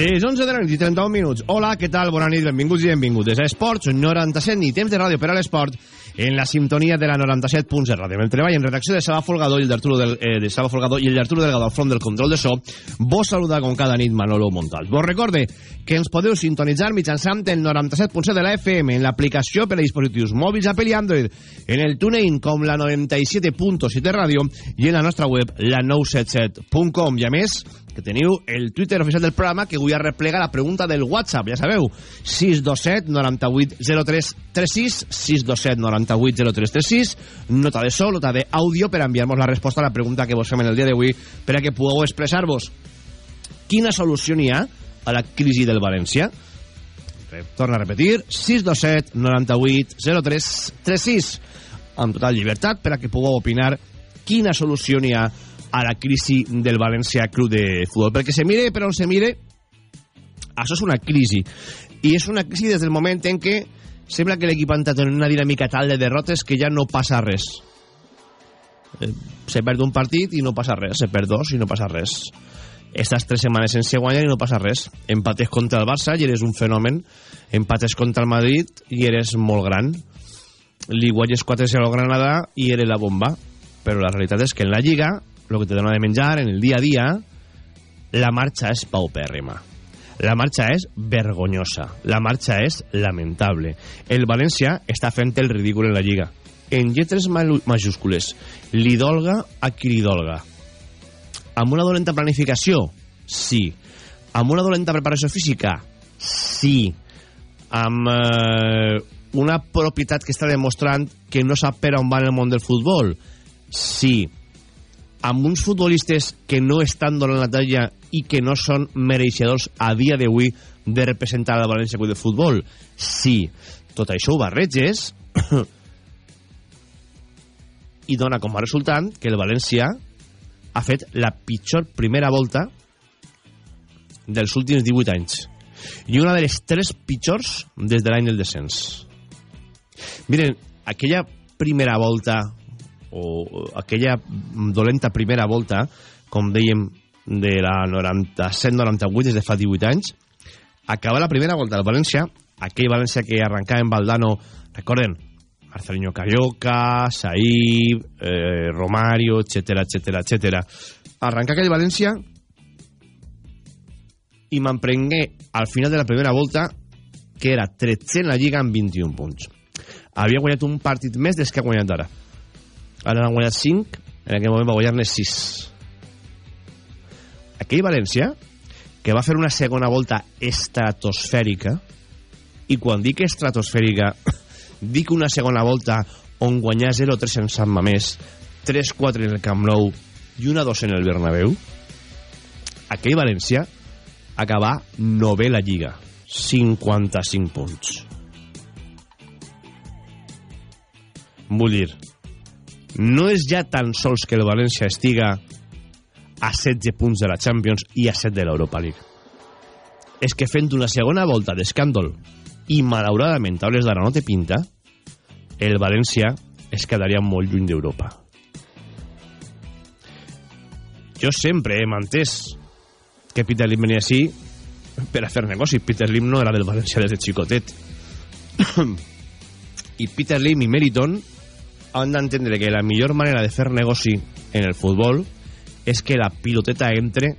Les 11 de la nit i 31 minuts. Hola, què tal? Bona nit, benvinguts i benvingudes a Esports 97 nit, temps de ràdio per a l'esport en la sintonia de la 97.7 ràdio. El treball en redacció de Sala Folgado i el d'Arturo del, eh, de i el Delgado al front del control de so. Vos saluda com cada nit Manolo Montal. Vos recorde que ens podeu sintonitzar mitjançant el 97.7 de la FM en l'aplicació per a dispositius mòbils Apple i Android, en el TuneIn com la 97.7 ràdio i en la nostra web la 977.com. I a més, que teniu el Twitter oficial del programa que avui replega la pregunta del WhatsApp, ja sabeu. 627 98 03 36 627 98 03 36 nota de so, nota d'àudio per enviar-nos la resposta a la pregunta que vos fem en el dia d'avui per a que pugueu expressar-vos. Quina solució n'hi ha a la crisi del València? Torna a repetir 627 98 03 36 amb total llibertat per a que pugueu opinar quina solució n'hi ha a la crisi del València Club de Futbol. Perquè se mire per on se mire, això és una crisi. I és una crisi des del moment en què sembla que l'equip ha entrat en una dinàmica tal de derrotes que ja no passa res. Eh, se perd un partit i no passa res. Se perd dos i no passa res. Estas tres setmanes sense guanyar i no passa res. Empates contra el Barça i eres un fenomen. Empates contra el Madrid i eres molt gran. Li guanyes 4-0 al Granada i eres la bomba. Però la realitat és que en la Lliga lo que te dona de menjar en el dia a dia, la marxa és paupèrrima. La marxa és vergonyosa. La marxa és lamentable. El València està fent el ridícul en la Lliga. En lletres majúscules. Li dolga a qui li dolga. Amb una dolenta planificació? Sí. Amb una dolenta preparació física? Sí. Amb eh, una propietat que està demostrant que no sap per on va en el món del futbol? Sí amb uns futbolistes que no estan donant la talla i que no són mereixedors a dia d'avui de representar la València Club de Futbol? Sí. Tot això ho barreges i dona com a resultant que el València ha fet la pitjor primera volta dels últims 18 anys i una de les tres pitjors des de l'any del descens. Miren, aquella primera volta o aquella dolenta primera volta, com dèiem, de la 97-98 des de fa 18 anys, acaba la primera volta del València, aquell València que arrencava en Valdano, recorden, Marcelinho Carioca, Saïb, eh, Romario, etc etc etc. Arrencar aquell València i m'emprengué al final de la primera volta que era 13 en la Lliga amb 21 punts. Havia guanyat un partit més des que ha guanyat ara ara n'han guanyat 5 en aquell moment va guanyar-ne 6 aquell València que va fer una segona volta estratosfèrica i quan dic estratosfèrica dic una segona volta on guanyar 0-3 en Sant Mamés 3-4 en el Camp Nou i una 2 en el Bernabéu aquell València acabà nové la Lliga 55 punts. Vull dir no és ja tan sols que el València estiga a 16 punts de la Champions i a 7 de l'Europa League. És que fent una segona volta d'escàndol i malauradament a hores d'ara no té pinta, el València es quedaria molt lluny d'Europa. Jo sempre he mantès que Peter Lim venia així per a fer negoci. Peter Lim no era del València des de xicotet. I Peter Lim i Meriton han d'entendre que la millor manera de fer negoci en el futbol és que la piloteta entre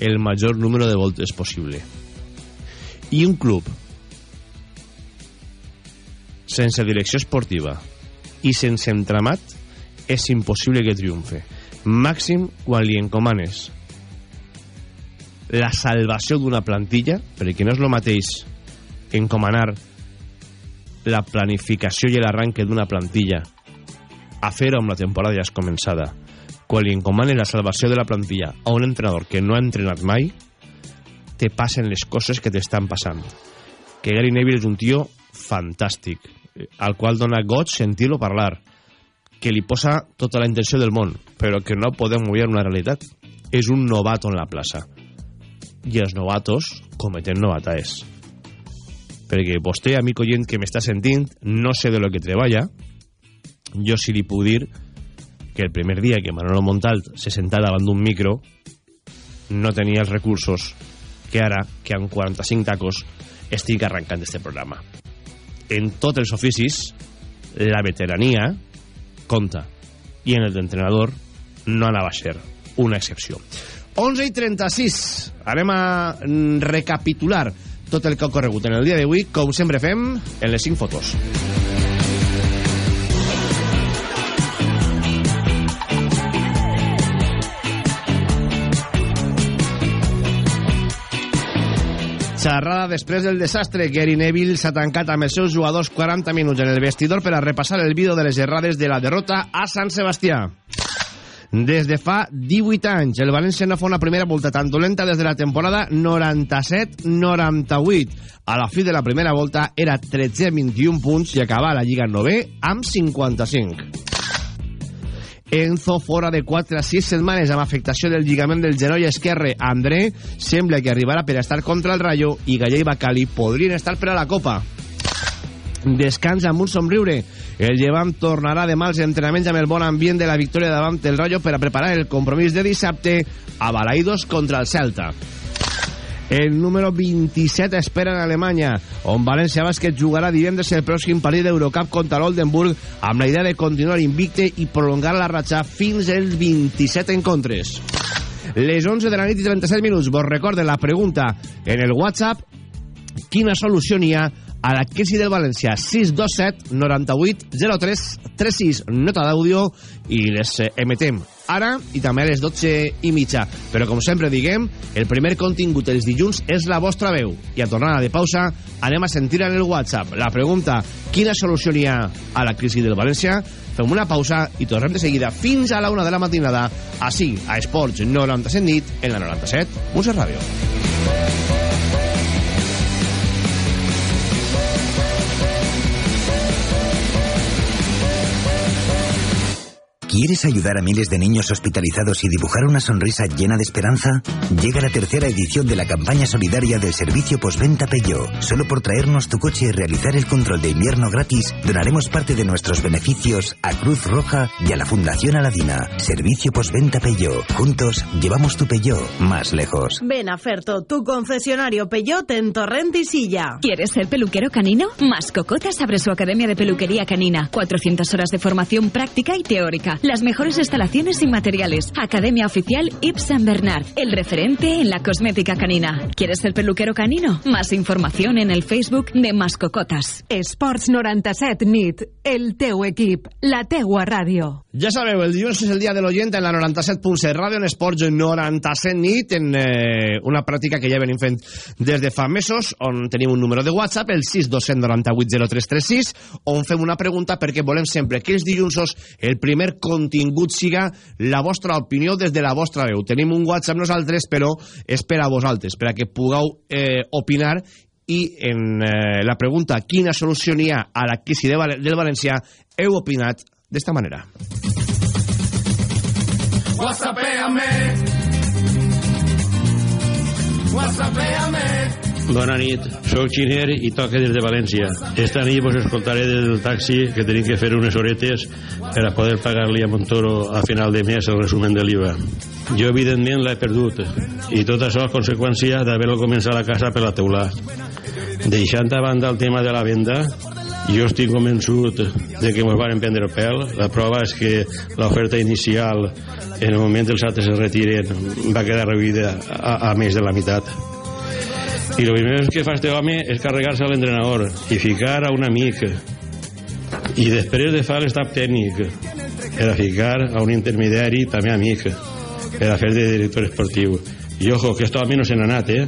el major número de voltes possible. I un club sense direcció esportiva i sense entramat és impossible que triomfe. Màxim quan li encomanes la salvació d'una plantilla, perquè no és el mateix encomanar la planificació i l'arranque d'una plantilla a fer-ho amb la temporada ja és començada. Quan li encomanen la salvació de la plantilla a un entrenador que no ha entrenat mai, te passen les coses que t'estan passant. que Gary Neville és un tio fantàstic, eh, al qual dona goig sentir-lo parlar, que li posa tota la intenció del món, però que no podem obviar una realitat. És un novato en la plaça. I els novatos cometen novataes. Perquè vostè, amic oient que m'està sentint, no sé de lo que treballa, jo sí li puc dir que el primer dia que Manolo Montal se sentà davant d'un micro no tenia els recursos que ara, que amb 45 tacos, estic arrencant este programa. En tots els oficis, la veterania compta. I en el d'entrenador no anava a ser una excepció. 11 i 36. Anem a recapitular tot el que ha ocorregut en el dia d'avui, com sempre fem, en les 5 fotos. Xerrada després del desastre. Gary Neville s'ha tancat amb els seus jugadors 40 minuts en el vestidor per a repassar el vídeo de les errades de la derrota a Sant Sebastià. Des de fa 18 anys, el València no fa una primera volta tan dolenta des de la temporada 97-98. A la fi de la primera volta era 13-21 punts i acaba la Lliga 9 amb 55. Enzo fora de 4 a 6 setmanes amb afectació del lligament del genoll esquerre. André sembla que arribarà per estar contra el Rayo i Gallé i Bacali podrien estar per a la Copa. Descansa amb un somriure. El Llevant tornarà de mals entrenaments amb el bon ambient de la victòria davant el Rayo per a preparar el compromís de dissabte a Balaidos contra el Celta. El número 27 espera en Alemanya, on València Bàsquet jugarà divendres el pròxim partit d'Eurocup contra l'Oldenburg amb la idea de continuar invicte i prolongar la ratxa fins als 27 encontres. Les 11 de la nit i 37 minuts. Vos recorden la pregunta en el WhatsApp quina solució n'hi ha a la crisi del València 627 98 03 36 nota d'àudio i les eh, emetem ara i també a les 12 i mitja. Però com sempre diguem el primer contingut els dilluns és la vostra veu. I a tornada de pausa anem a sentir en el WhatsApp la pregunta quina solució n'hi ha a la crisi del València? Fem una pausa i tornem de seguida fins a la una de la matinada així a Esports 97 nit en la 97 Música Ràdio ¿Quieres ayudar a miles de niños hospitalizados y dibujar una sonrisa llena de esperanza? Llega la tercera edición de la campaña solidaria del servicio postventa Peugeot. Solo por traernos tu coche y realizar el control de invierno gratis, donaremos parte de nuestros beneficios a Cruz Roja y a la Fundación Aladina. Servicio postventa Peugeot. Juntos llevamos tu Peugeot más lejos. Ven a Ferto, tu concesionario Peugeot en Torrent y Silla. ¿Quieres ser peluquero canino? Mascocotas abre su academia de peluquería canina. 400 horas de formación práctica y teórica. Las mejores instalaciones y materiales. Academia Oficial Yves Saint Bernard, el referente en la cosmética canina. ¿Quieres ser peluquero canino? Más información en el Facebook de Mascocotas. Esports 97 nit, el teu equip, la teua ràdio. Ja sabeu, el dilluns és el dia de l'oient en la 97.7 Ràdio en Esports 97 nit en eh, una pràctica que ja venim fent des de fa mesos on tenim un número de WhatsApp el 629803336 on fem una pregunta perquè volem sempre que els dilluns el primer contingut siga la vostra opinió des de la vostra veu. Tenim un WhatsApp nosaltres però és per a vosaltres, per a que pugueu eh, opinar i en eh, la pregunta quina solució n'hi ha a la crisi de del València heu opinat d'esta manera. Whatsappéame. Whatsappéame. Bona nit, sóc Xiner i toque des de València. Esta nit vos escoltaré des del taxi que tenim que fer unes horetes per a poder pagar-li a Montoro a final de mes el resumen de l'IVA. Jo, evidentment, l'he perdut i tot això és conseqüència d'haver-lo començat a la casa per la teulà. Deixant a banda el tema de la venda, jo estic convençut de que ens van prendre pèl. La prova és que l'oferta inicial, en el moment que els altres es retiren, va quedar reduïda a, a més de la meitat. I el primer que fa este home és carregar-se a l'entrenador i ficar a un amic i després de fer l'estat tècnic per a ficar a un intermediari també amic per a fer de director esportiu i ojo, que aquest home no se n'ha anat eh?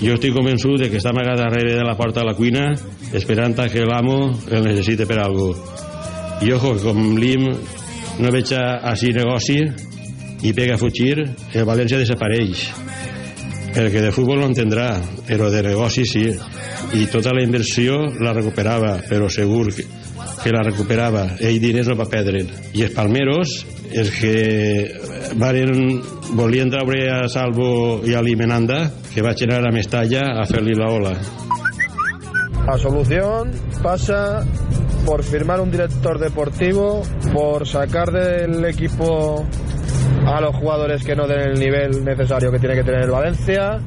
Jo estic convençut de que està amagat darrere de la porta de la cuina esperant a que l'amo el necessite per algo. I ojo, com l'IM no veig així negoci i pega a fugir el València desapareix. Perquè de futbol no entendrà però de negoci sí. I tota la inversió la recuperava, però segur que, que la recuperava. Ell diners no va perdre. I els palmeros, que varen, volien treure a Salvo i a Limenanda, que va anar a Mestalla a fer-li la ola. La solución pasa por firmar un director deportivo, por sacar del equipo a los jugadores que no den el nivel necesario que tiene que tener el Valencia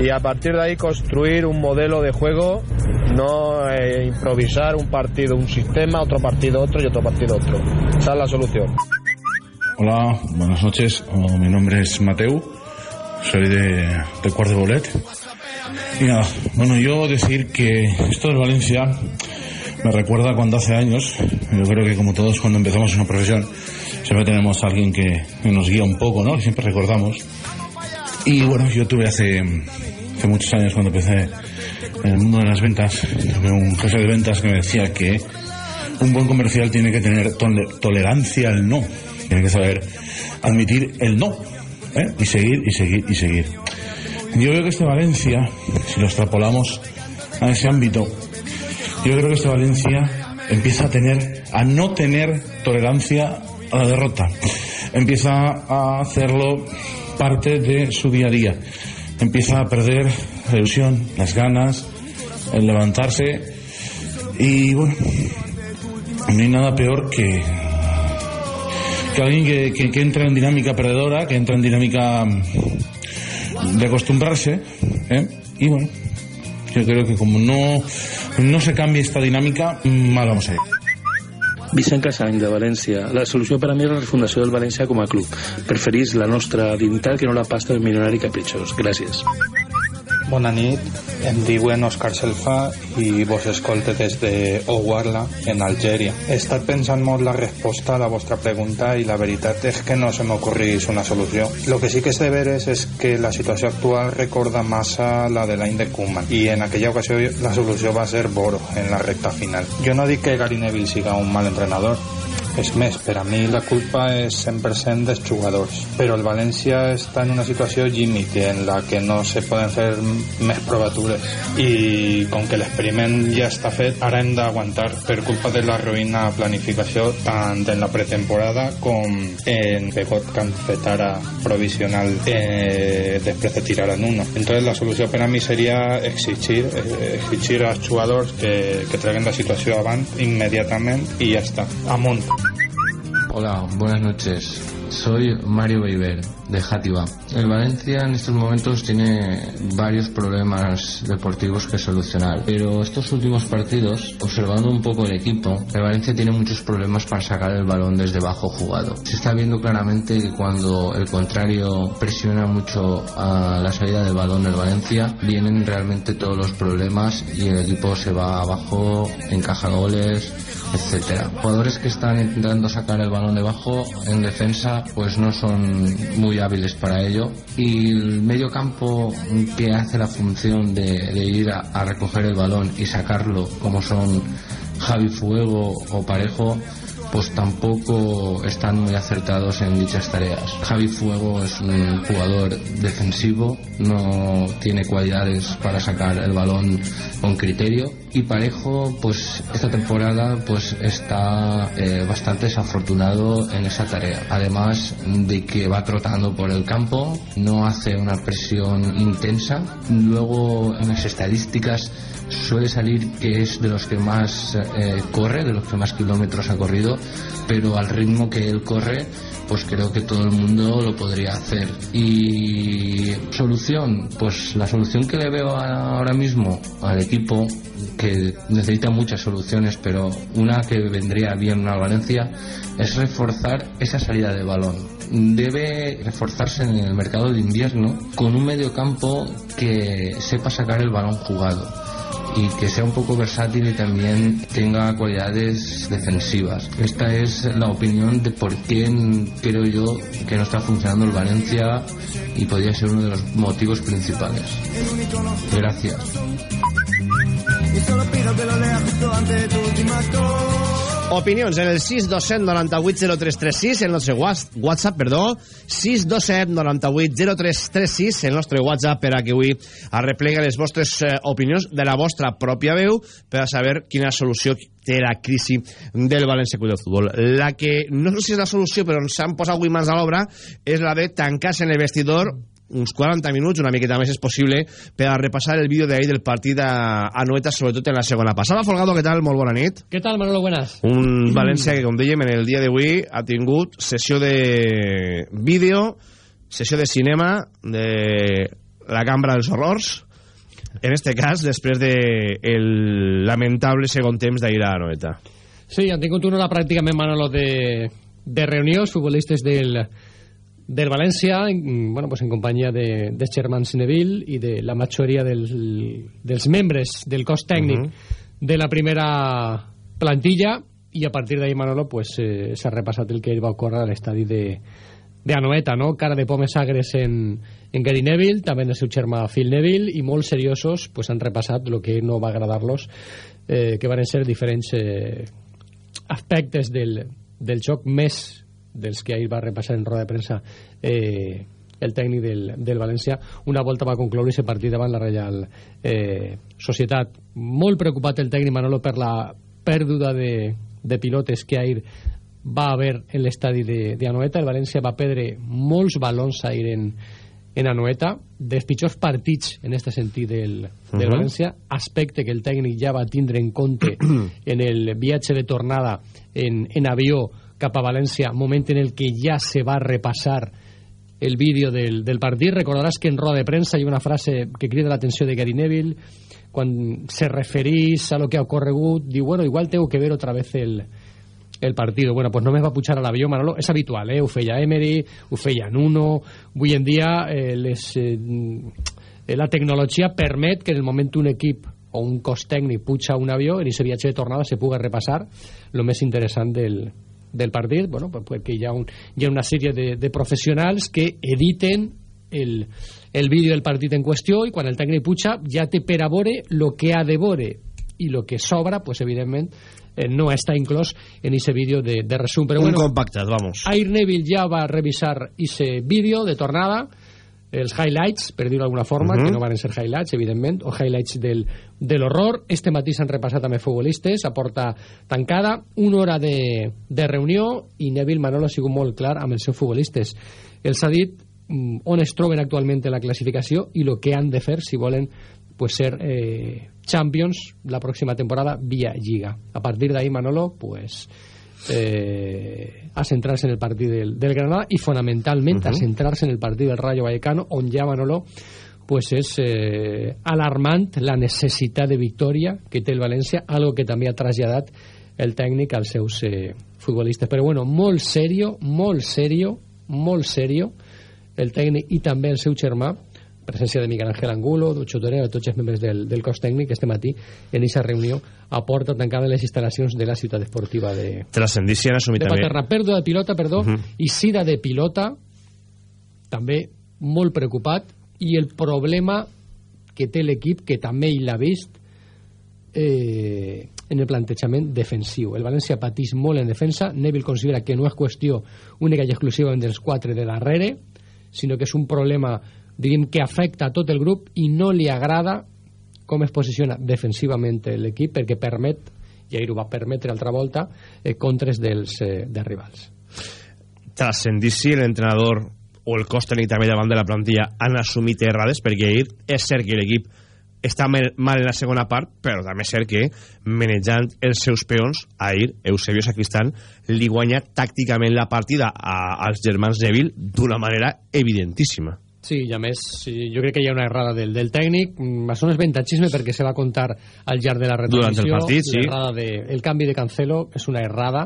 y a partir de ahí construir un modelo de juego, no eh, improvisar un partido, un sistema, otro partido otro y otro partido otro. Esa es la solución. Hola, buenas noches. Oh, mi nombre es Mateu, soy de, de Cuart de Bolet. Y nada, bueno, yo decir que esto del Valencia me recuerda cuando hace años, yo creo que como todos cuando empezamos una profesión, siempre tenemos a alguien que, que nos guía un poco, ¿no? Siempre recordamos. Y bueno, yo tuve hace, hace muchos años cuando empecé en el mundo de las ventas, tuve un jefe de ventas que me decía que un buen comercial tiene que tener tol- tolerancia al no, tiene que saber admitir el no, ¿eh? y seguir, y seguir, y seguir. Yo veo que este Valencia, si lo extrapolamos a ese ámbito, yo creo que este Valencia empieza a tener, a no tener tolerancia a la derrota. Empieza a hacerlo parte de su día a día. Empieza a perder la ilusión, las ganas, el levantarse. Y bueno, no hay nada peor que, que alguien que, que, entra en dinámica perdedora, que entra en dinámica de acostumbrarse. ¿eh? Y bueno, yo creo que como no, no se cambie esta dinámica, mal vamos a ir. Vicent Casany, de València. La solució per a mi és la refundació del València com a club. Preferís la nostra dignitat que no la pasta del milionari capritxós. Gràcies. Bona nit, em diuen Òscar Selfa i vos escolte des de Ouarla, en Algèria. He estat pensant molt la resposta a la vostra pregunta i la veritat és que no se m'ocorrís una solució. Lo que sí que de veres és que la situació actual recorda massa la de l'any de Koeman i en aquella ocasió la solució va ser Boro en la recta final. Jo no dic que Gary Neville siga un mal entrenador, és més, per a mi la culpa és 100% dels jugadors. Però el València està en una situació límite en la que no se poden fer més provatures. I com que l'experiment ja està fet, ara hem d'aguantar per culpa de la ruïna planificació tant en la pretemporada com en Pegot Cancetara provisional eh, després de tirar en uno. Entonces la solució per a mi seria exigir, eh, exigir als jugadors que, que traguen la situació avant immediatament i ja està, amunt. Hola, buenas noches. Soy Mario Beiber, de Játiva. El Valencia en estos momentos tiene varios problemas deportivos que solucionar, pero estos últimos partidos, observando un poco el equipo, el Valencia tiene muchos problemas para sacar el balón desde bajo jugado. Se está viendo claramente que cuando el contrario presiona mucho a la salida del balón del Valencia, vienen realmente todos los problemas y el equipo se va abajo, encaja goles, etcétera. Jugadores que están intentando sacar el balón debajo en defensa pues no son muy hábiles para ello y el medio campo que hace la función de, de ir a, a recoger el balón y sacarlo como son Javi Fuego o Parejo pues tampoco están muy acertados en dichas tareas. Javi Fuego es un jugador defensivo, no tiene cualidades para sacar el balón con criterio y Parejo pues esta temporada pues está eh, bastante desafortunado en esa tarea. Además de que va trotando por el campo, no hace una presión intensa. Luego en las estadísticas suele salir que es de los que más eh, corre, de los que más kilómetros ha corrido, pero al ritmo que él corre, pues creo que todo el mundo lo podría hacer. Y solución, pues la solución que le veo ahora mismo al equipo, que necesita muchas soluciones, pero una que vendría bien a Valencia, es reforzar esa salida de balón debe reforzarse en el mercado de invierno con un medio campo que sepa sacar el balón jugado y que sea un poco versátil y también tenga cualidades defensivas. Esta es la opinión de por qué creo yo que no está funcionando el Valencia y podría ser uno de los motivos principales. Gracias. Lo antes de tu última Opinions en el 627 98 0336, el nostre WhatsApp, perdó, 627 98 0336, el nostre WhatsApp per a que avui arreplega les vostres eh, opinions de la vostra pròpia veu per a saber quina solució té la crisi del València Club de Futbol. La que no sé si és la solució, però ens han posat avui mans a l'obra, és la de tancar-se en el vestidor uns 40 minuts, una miqueta més és possible, per a repassar el vídeo d'ahir del partit a, a Noeta, sobretot en la segona passada. Folgado, què tal? Molt bona nit. Què tal, Manolo? Buenas. Un València que, com dèiem, en el dia d'avui ha tingut sessió de vídeo, sessió de cinema de la cambra dels horrors, en este cas, després de el lamentable segon temps d'ahir a Noeta. Sí, han tingut una hora pràcticament, Manolo, de, de reunions futbolistes del del València, en, bueno, pues en companyia de, de Sherman Sineville i de la majoria dels, dels membres del cos tècnic uh -huh. de la primera plantilla i a partir d'ahir Manolo pues, eh, s'ha repassat el que va ocórrer a l'estadi de, de Anoeta, no? cara de pomes agres en, en Gary Neville, també en el seu germà Phil Neville i molt seriosos pues, han repassat el que no va agradar-los eh, que van ser diferents eh, aspectes del, del joc més dels que ahir va repassar en roda de premsa eh, el tècnic del, del València una volta va concloure aquest partit davant la Reial eh, Societat. Molt preocupat el tècnic Manolo per la pèrdua de, de pilotes que ahir va haver en l'estadi de, de Anoeta. El València va perdre molts balons ahir en, en Anoeta. Dels pitjors partits en aquest sentit del, del uh -huh. València aspecte que el tècnic ja va tindre en compte en el viatge de tornada en, en avió cap a València, en el que ja se va repassar el vídeo del, del partit. Recordaràs que en roda de premsa hi una frase que crida l'atenció de Gary Neville quan se referís a lo que ha ocorregut, diu, bueno, igual tengo que ver otra vez el, partido. Bueno, pues no me va a l'avió, Manolo. És habitual, eh? Feia Emery, feia Nuno. Avui en dia eh, eh, la tecnologia permet que en el moment un equip o un cos tècnic puja un avió, en aquest viatge de tornada se puga repassar el més interessant del, del partit, bueno, pues perquè hi ha, un, hi ha una sèrie de, de professionals que editen el, el vídeo del partit en qüestió i quan el tècnic puja ja té per a veure el que ha de veure i el que sobra, pues evidentment eh, no està inclòs en aquest vídeo de, de resum. Però, un bueno, compactat, vamos. Air Neville ja va revisar aquest vídeo de tornada els highlights, per dir-ho d'alguna forma, uh -huh. que no van ser highlights, evidentment, o highlights del, de l'horror. Este matí s'han repassat també futbolistes, a porta tancada, una hora de, de reunió, i Neville Manolo ha sigut molt clar amb els seus futbolistes. Els ha dit mm, on es troben actualment en la classificació i el que han de fer si volen pues, ser eh, champions la pròxima temporada via Lliga. A partir d'ahí, Manolo, pues eh, a centrar-se en el partit del, del Granada i fonamentalment uh -huh. a centrar-se en el partit del Rayo Vallecano on ja Manolo pues és eh, alarmant la necessitat de victòria que té el València, algo que també ha traslladat el tècnic als seus eh, futbolistes. Però bueno, molt serio, molt serio, molt serio el tècnic i també el seu germà presència de Miguel Ángel Angulo, Ducho Torero, tots els membres del, del cos tècnic este matí en aquesta reunió a porta tancada en les instal·lacions de la ciutat esportiva de... Transcendència han assumit de també... Paterna. Pèrdua de pilota, perdó, uh -huh. i sida de pilota, també molt preocupat, i el problema que té l'equip, que també hi l'ha vist, eh, en el plantejament defensiu. El València patís molt en defensa, Neville considera que no és qüestió única i exclusivament dels quatre de darrere, sinó que és un problema diguem que afecta a tot el grup i no li agrada com es posiciona defensivament l'equip perquè permet, i ahir ho va permetre altra volta, eh, contres dels, eh, dels rivals. Transcendir si l'entrenador o el cos tècnic també davant de la plantilla han assumit errades perquè ahir és cert que l'equip està mal en la segona part, però també és cert que manejant els seus peons, ahir Eusebio Sacristán li guanya tàcticament la partida a, als germans Neville d'una manera evidentíssima. Sí, i a més, jo crec que hi ha una errada del, del tècnic. Mm, Això no és ventatxisme perquè se va contar al llarg de la retransmissió. Durant el partit, sí. De, el canvi de Cancelo és una errada.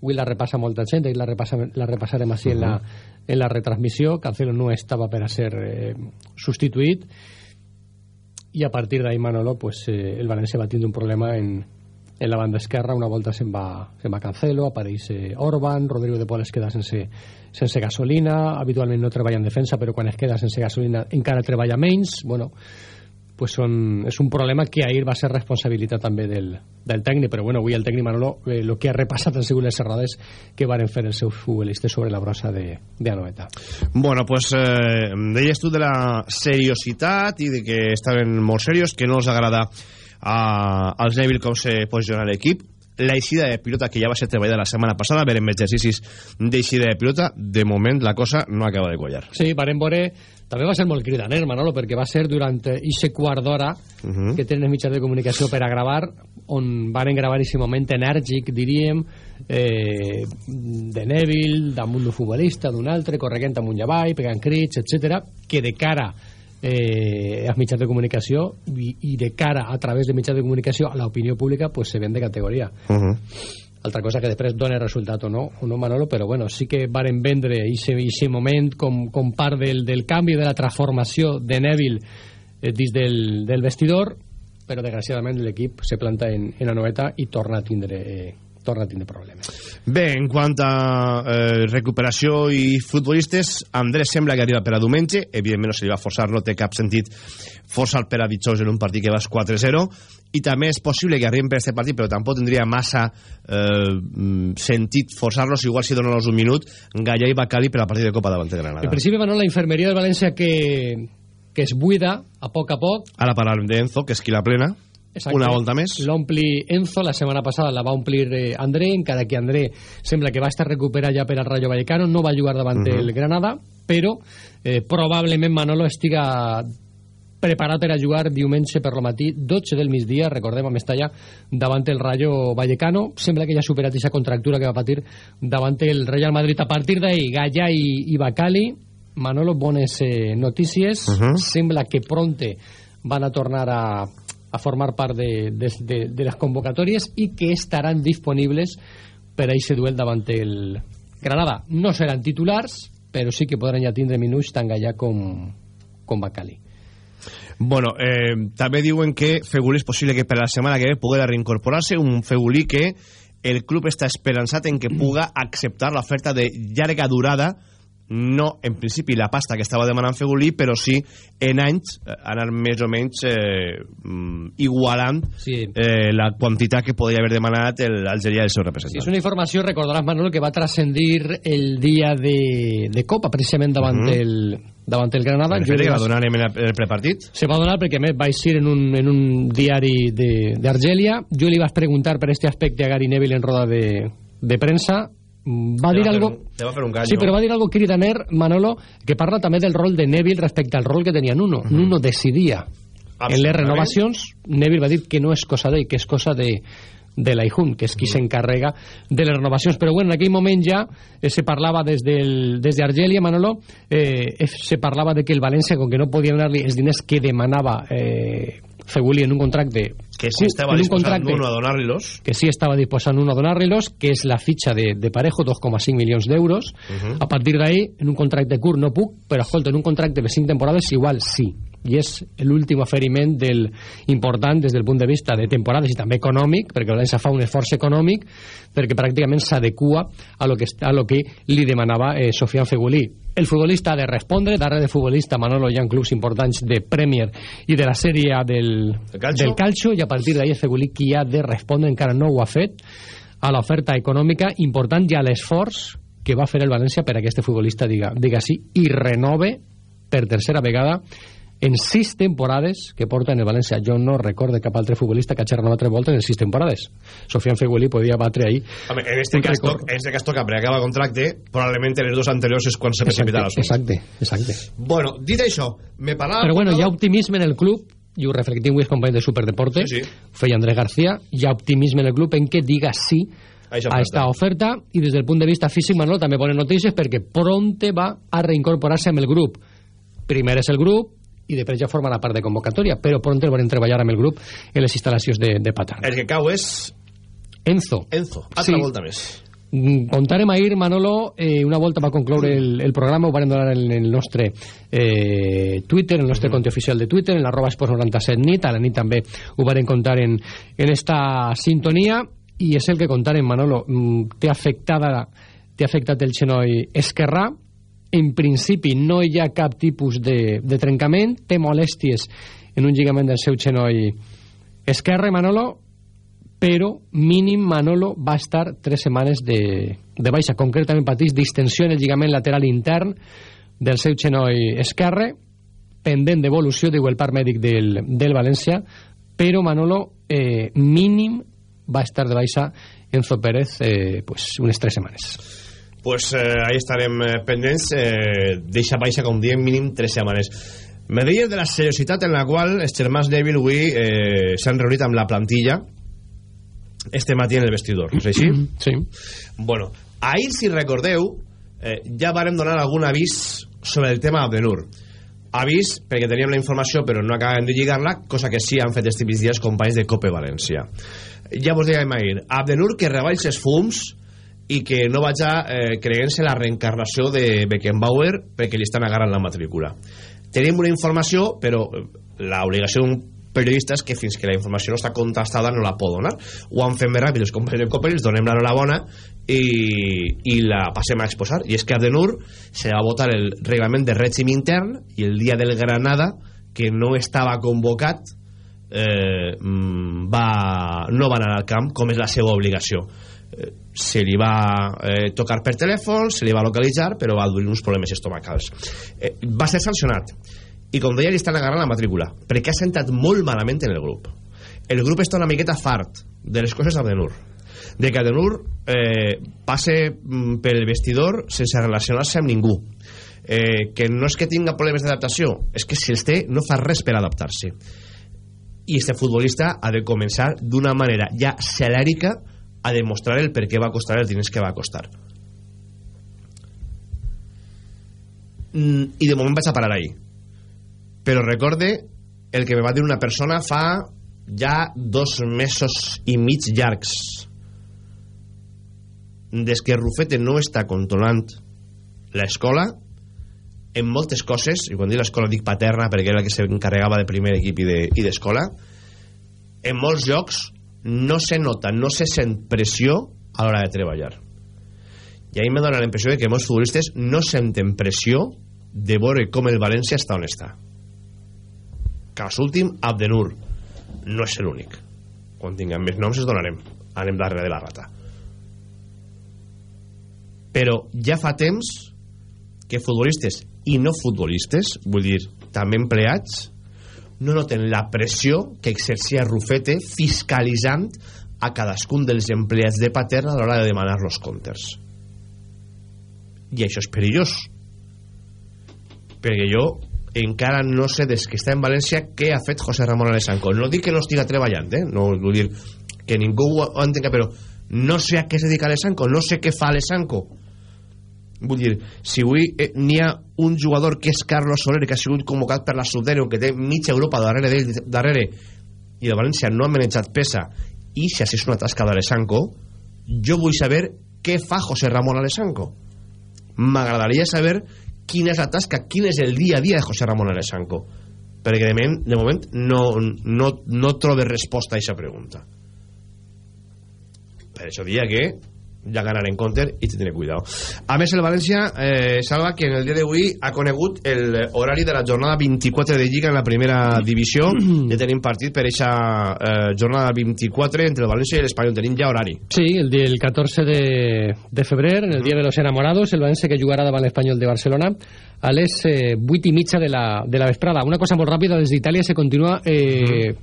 Avui la repassa molta gent, i la, repassa, la repassarem així uh -huh. en, la, en la retransmissió. Cancelo no estava per a ser eh, substituït i a partir d'ahir Manolo pues, eh, el València va tindre un problema en, en la banda esquerra una volta se'n va, se va Cancelo apareix eh, Orban, Rodrigo de Pol es queda sense, sense gasolina habitualment no treballa en defensa però quan es queda sense gasolina encara treballa menys bueno, pues són, és un problema que ahir va ser responsabilitat també del, del tècnic, però bueno, avui el tècnic Manolo eh, el que ha repassat han sigut les errades que varen fer els seus futbolistes sobre la brossa de, de Anoeta. Bueno, pues eh, deies tu de la seriositat i de que estaven molt serios, que no els agrada a, als Neville com se posiciona l'equip. La eixida de pilota que ja va ser treballada la setmana passada verem exercicis d'eixida de pilota. De moment la cosa no acaba de collar Sí, varem veure també va ser molt cridaner, Manolo, perquè va ser durant aquest quart d'hora uh -huh. que tenen els mitjans de comunicació per a gravar, on van gravar aquest moment enèrgic, diríem, eh, de Neville, damunt d'un futbolista, d'un altre, correguent amunt i avall, pegant crits, etc que de cara eh, als mitjans de comunicació i, i de cara a través de mitjans de comunicació a l'opinió pública pues, se ven de categoria. Uh -huh. Altra cosa que després dona resultat o no, o no Manolo, però bueno, sí que varen vendre aquest moment com, com part del, del canvi, de la transformació de Neville eh, dins del, del vestidor, però desgraciadament l'equip se planta en, en la noeta i torna a tindre eh, torna a tindre problemes. Bé, en quant a eh, recuperació i futbolistes, Andrés sembla que arriba per a diumenge, evidentment no se li va forçar, no té cap sentit forçar per a Dijous en un partit que vas 4-0, i també és possible que arribin per aquest partit, però tampoc tindria massa eh, sentit forçar-los, igual si donen-los un minut, Gallà i Bacali per al partit de Copa davant de Granada. En principi, Manol, la infermeria del València que, que es buida a poc a poc. Ara parlarem d'Enzo, que és qui la plena. Exacte. una volta més. L'ompli Enzo, la setmana passada la va omplir eh, André, encara que André sembla que va estar recuperat ja per al Rayo Vallecano, no va jugar davant uh -huh. el Granada, però eh, probablement Manolo estiga preparat per a jugar diumenge per lo matí, 12 del migdia, recordem a Mestalla, davant el Rayo Vallecano. Sembla que ja ha superat aquesta contractura que va patir davant el Real Madrid. A partir d'ahí, Gallà i, i Bacali, Manolo, bones eh, notícies. Uh -huh. Sembla que pronte van a tornar a, a formar part de, de, de, de les convocatòries i que estaran disponibles per a aquest duel davant el Granada. No seran titulars, però sí que podran ja tindre minuts tant Gallà com, com Bacali. Bueno, eh, també diuen que Fegulí és possible que per la setmana que ve pugui reincorporar-se, un Fegulí que el club està esperançat en que puga acceptar l'oferta de llarga durada no en principi la pasta que estava demanant Fegulí, però sí en anys eh, anar més o menys eh, mm, igualant sí. eh, la quantitat que podria haver demanat l'Algeria del seu representant. Sí, és una informació, recordaràs Manolo, que va transcendir el dia de, de Copa, precisament davant, uh -huh. el, davant el Granada. En que la donarem en el prepartit? Se va donar perquè més va eixir en un, en un diari d'Argèlia. Jo li vaig preguntar per este aspecte a Gary Neville en roda de, de premsa va dir algo te va fer un gallo. sí, però va dir algo cridaner Manolo que parla també del rol de Neville respecte al rol que tenia Nuno. Uh -huh. Nuno decidia en les renovacions. Neville va dir que no és cosa d'ell que és cosa de, de l'Aijun, que és qui s'encarrega de les renovacions, però bueno, en aquell moment ja eh, se parlava des, del, des d'Argèlia, Manolo, eh, se parlava de que el València, com que no podia donar-li els diners que demanava eh, Feguli en un contracte que sí estava disposant uno a donar-los que sí estava disposant uno a donar-los que és la fitxa de, de Parejo 2,5 milions d'euros uh -huh. a partir d'ahí en un contracte curt no puc però escolta en un contracte de 5 temporades igual sí i és l'últim aferiment del important des del punt de vista de temporades i també econòmic, perquè València fa un esforç econòmic perquè pràcticament s'adequa a, lo que, a lo que li demanava eh, Sofian Fegulí el futbolista ha de respondre, darrere de futbolista Manolo hi ha clubs importants de Premier i de la sèrie del, el calcio? del calcio i a partir d'ahí és Fegulí qui ha de respondre, encara no ho ha fet a l'oferta econòmica important i a l'esforç que va fer el València per a que aquest futbolista diga, diga sí i renove per tercera vegada en sis temporades que porta en el València. Jo no recordo cap altre futbolista que hagi renovat tres voltes en sis temporades. Sofian Feguli podia batre ahí. Home, en este, cas, to, en este cas toca per acabar contracte, probablement en els dos anteriors és quan se precipita l'assumpte. Exacte, exacte. Bueno, dit això, me parlava... Però bueno, hi ha optimisme en el club i ho reflectim avui els companys de Superdeporte sí, sí. feia Andrés García, hi ha optimisme en el club en què diga sí a esta oferta i des del punt de vista físic Manolo també bones notícies perquè pronte va a reincorporar-se amb el grup primer és el grup i després ja formarà part de convocatòria, però pront el volem treballar amb el grup en les instal·lacions de, de Paterna. El que cau és... Enzo. Enzo, altra sí. volta més. Mm, contarem ahir, Manolo, eh, una volta va concloure el, el programa, ho vam donar en el nostre eh, Twitter, en el nostre mm compte oficial de Twitter, en l'arroba esports 97 nit, a la nit també ho vam contar en, en esta sintonia, i és el que contarem, Manolo. Mm, Té afectada té afectat el xenoi esquerrà, en principi no hi ha cap tipus de, de trencament, té molèsties en un lligament del seu genoll esquerre, Manolo, però mínim Manolo va estar tres setmanes de, de baixa. Concretament pateix distensió en el lligament lateral intern del seu genoll esquerre, pendent d'evolució, diu el part mèdic del, del València, però Manolo eh, mínim va estar de baixa Enzo Pérez eh, pues, unes tres setmanes pues eh, ahí estarem eh, pendents eh, deixa baixa com diem mínim tres setmanes me deies de la seriositat en la qual els germans Neville avui eh, s'han reunit amb la plantilla este matí en el vestidor, és així? Sí. Bueno, ahir, si recordeu, eh, ja vàrem donar algun avís sobre el tema Abdenur. Avís perquè teníem la informació però no acabem de lligar-la, cosa que sí han fet estos dies companys de Cope València. Ja vos dèiem ahir, Abdenur que reballs els fums i que no vaja eh, creient-se la reencarnació de Beckenbauer perquè li estan agarrant la matrícula. Tenim una informació, però l'obligació d'un periodista és que fins que la informació no està contrastada no la pot donar. Ho han fet més ràpid els companys de Cope, els donem l'enhorabona i, i la passem a exposar. I és que Abdenur se va votar el reglament de règim intern i el dia del Granada, que no estava convocat, eh, va, no va anar al camp com és la seva obligació eh, se li va eh, tocar per telèfon se li va localitzar però va dur uns problemes estomacals. Eh, va ser sancionat. I com deia li estan agarrant la matrícula perquè ha sentat molt malament en el grup. El grup està una miqueta fart de les coses d'Abdenur de que Abdenur eh, passe mm, pel vestidor sense relacionar-se amb ningú. Eh, que no és que tinga problemes d'adaptació és que si els té no fa res per adaptar-se. I este futbolista ha de començar d'una manera ja celèrica a demostrar el per què va costar els diners que va costar. Mm, i de moment vaig a parar ahí. Però recorde el que me va dir una persona fa ja dos mesos i mig llargs. Des que Rufete no està controlant l'escola en moltes coses, i quan dic l'escola dic paterna perquè era la que s'encarregava de primer equip i d'escola, de, en molts llocs no se nota, no se sent pressió a l'hora de treballar. I ahir me dóna la impressió de que molts futbolistes no senten pressió de veure com el València està on està. Cas últim, Abdenur. No és l'únic. Quan tinguem més noms es donarem. Anem darrere de la rata. Però ja fa temps que futbolistes i no futbolistes, vull dir, també empleats, no noten la pressió que exercia Rufete fiscalitzant a cadascun dels empleats de Paterna a l'hora de demanar los comptes. I això és perillós. Perquè jo encara no sé des que està en València què ha fet José Ramón Alessanco. No dic que no estiga treballant, eh? no vull dir que ningú ho entenga, però no sé a què se dedica Alessanco, no sé què fa Alessanco vull dir, si avui eh, n'hi ha un jugador que és Carlos Soler que ha sigut convocat per la Sudero que té mitja Europa darrere d'ell darrere i de València no ha manejat pesa i si és una tasca d'Alessanco jo vull saber què fa José Ramón Alessanco m'agradaria saber quina és la tasca quin és el dia a dia de José Ramón Alessanco perquè de moment, de moment no, no, no trobe resposta a aquesta pregunta. Per això dia que ja ganar en counter i te tiene cuidado. A més, el València eh, salva que en el dia d'avui ha conegut el horari de la jornada 24 de Lliga en la primera divisió. ja tenim partit per aquesta eh, jornada 24 entre el València i l'Espanyol. Tenim ja horari. Sí, el, dia, el 14 de, de febrer, en el dia de los enamorados, el València que jugarà davant l'Espanyol de Barcelona a les eh, 8 i mitja de la, de la vesprada. Una cosa molt ràpida, des d'Itàlia se continua... Eh,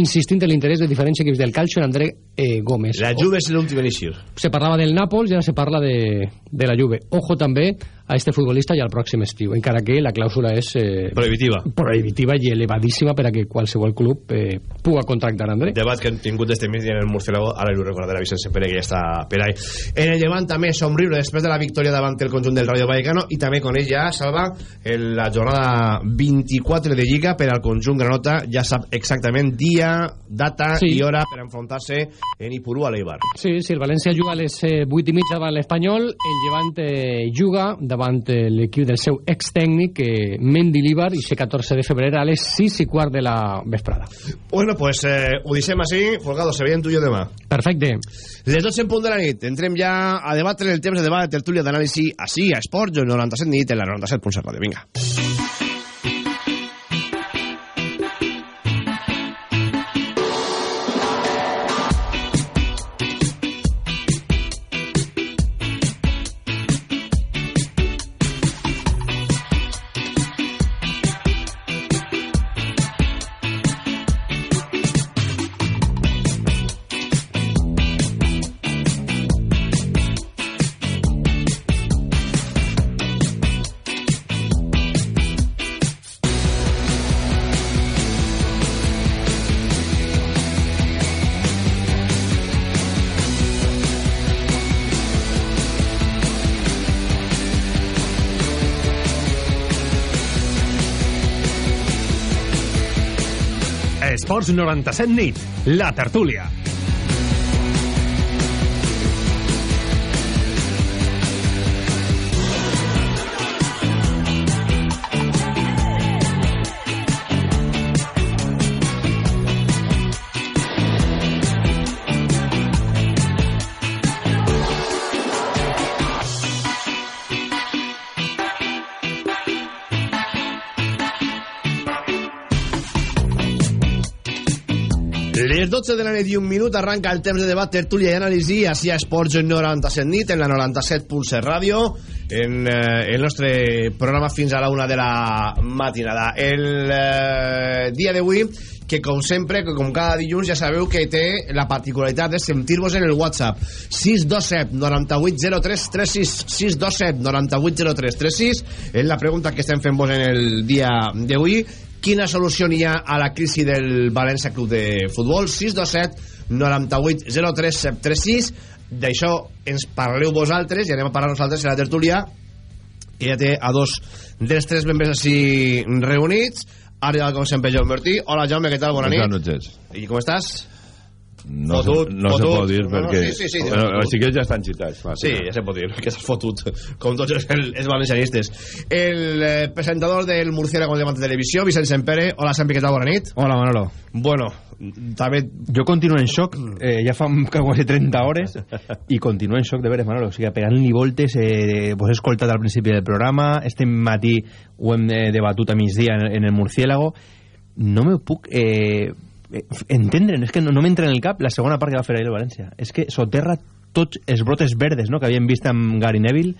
insistint en l'interès de diferents equips del calcio en André eh, Gómez. La Juve és l'últim eixir. Se parlava del Nàpols i ara se parla de, de la Juve. Ojo també a este futbolista i al pròxim estiu, encara que la clàusula és... Eh, prohibitiva. Prohibitiva i elevadíssima per a que qualsevol club eh, puga contractar André. Debat que han tingut este mes en el Murciélago, ara ho recordarà Vicente Pere, que ja està per ahí. En el Llevant també somriure després de la victòria davant el conjunt del Rayo Vallecano i també con ell ja salva el, la jornada 24 de Lliga per al conjunt Granota, ja sap exactament dia, data sí. i hora per enfrontar-se en Ipurú a l'Eibar. Sí, sí, el València juga a les eh, 8 i mitja davant l'Espanyol, el Llevant eh, juga davant eh, l'equip del seu ex-tècnic eh, Mendy Líbar i ser 14 de febrer a les 6 i quart de la vesprada. Bueno, pues eh, ho deixem així. Folgado, se veiem tu i jo demà. Perfecte. Les 12 en punt de la nit. Entrem ja a debatre el temps de debat, de tertúlia d'anàlisi així, a Esports, 97 nit, en la 97.7 ràdio. Vinga. A Esports 97 nit, la tertúlia. Les 12 de la nit i un minut arranca el temps de debat, tertúlia i anàlisi així a Esports 97 nit, en la 97.7 ràdio, en eh, el nostre programa fins a la una de la matinada. El eh, dia d'avui, que com sempre, que com cada dilluns, ja sabeu que té la particularitat de sentir-vos en el WhatsApp. 627 98 03 36 627 98 03 36 és la pregunta que estem fent vos en el dia d'avui quina solució hi ha a la crisi del València Club de Futbol? 627 98 03 736 d'això ens parleu vosaltres i anem a parlar nosaltres en la tertúlia que ja té a dos dels tres membres així reunits. Ara com sempre Jaume Martí hola Jaume, què tal? Bona nit. i com estàs? No, Fotut, se, no se fotut. pot dir No, no, perquè... sí, sí, sí, bueno, fotut. els xiquets ja estan citats. Va, Sí, ja se pot dir, que s'ha fotut, com tots els, els valencianistes. El eh, presentador del Murciélago de Levante Televisió, Vicent Sempere. Hola, Sempi, què tal? Bona nit. Hola, Manolo. Bueno, també... Jo continuo en xoc, eh, ja fa quasi 30 hores, i continuo en xoc de veres, Manolo. O sigui, pegant-li voltes, eh, vos he escoltat al principi del programa, este matí ho hem eh, debatut a migdia en, en el Murciélago, no me puc... Eh, eh, entendre, és que no, no m'entra en el cap la segona part que va fer ahir el València. És que soterra tots els brotes verdes no, que havíem vist amb Gary Neville,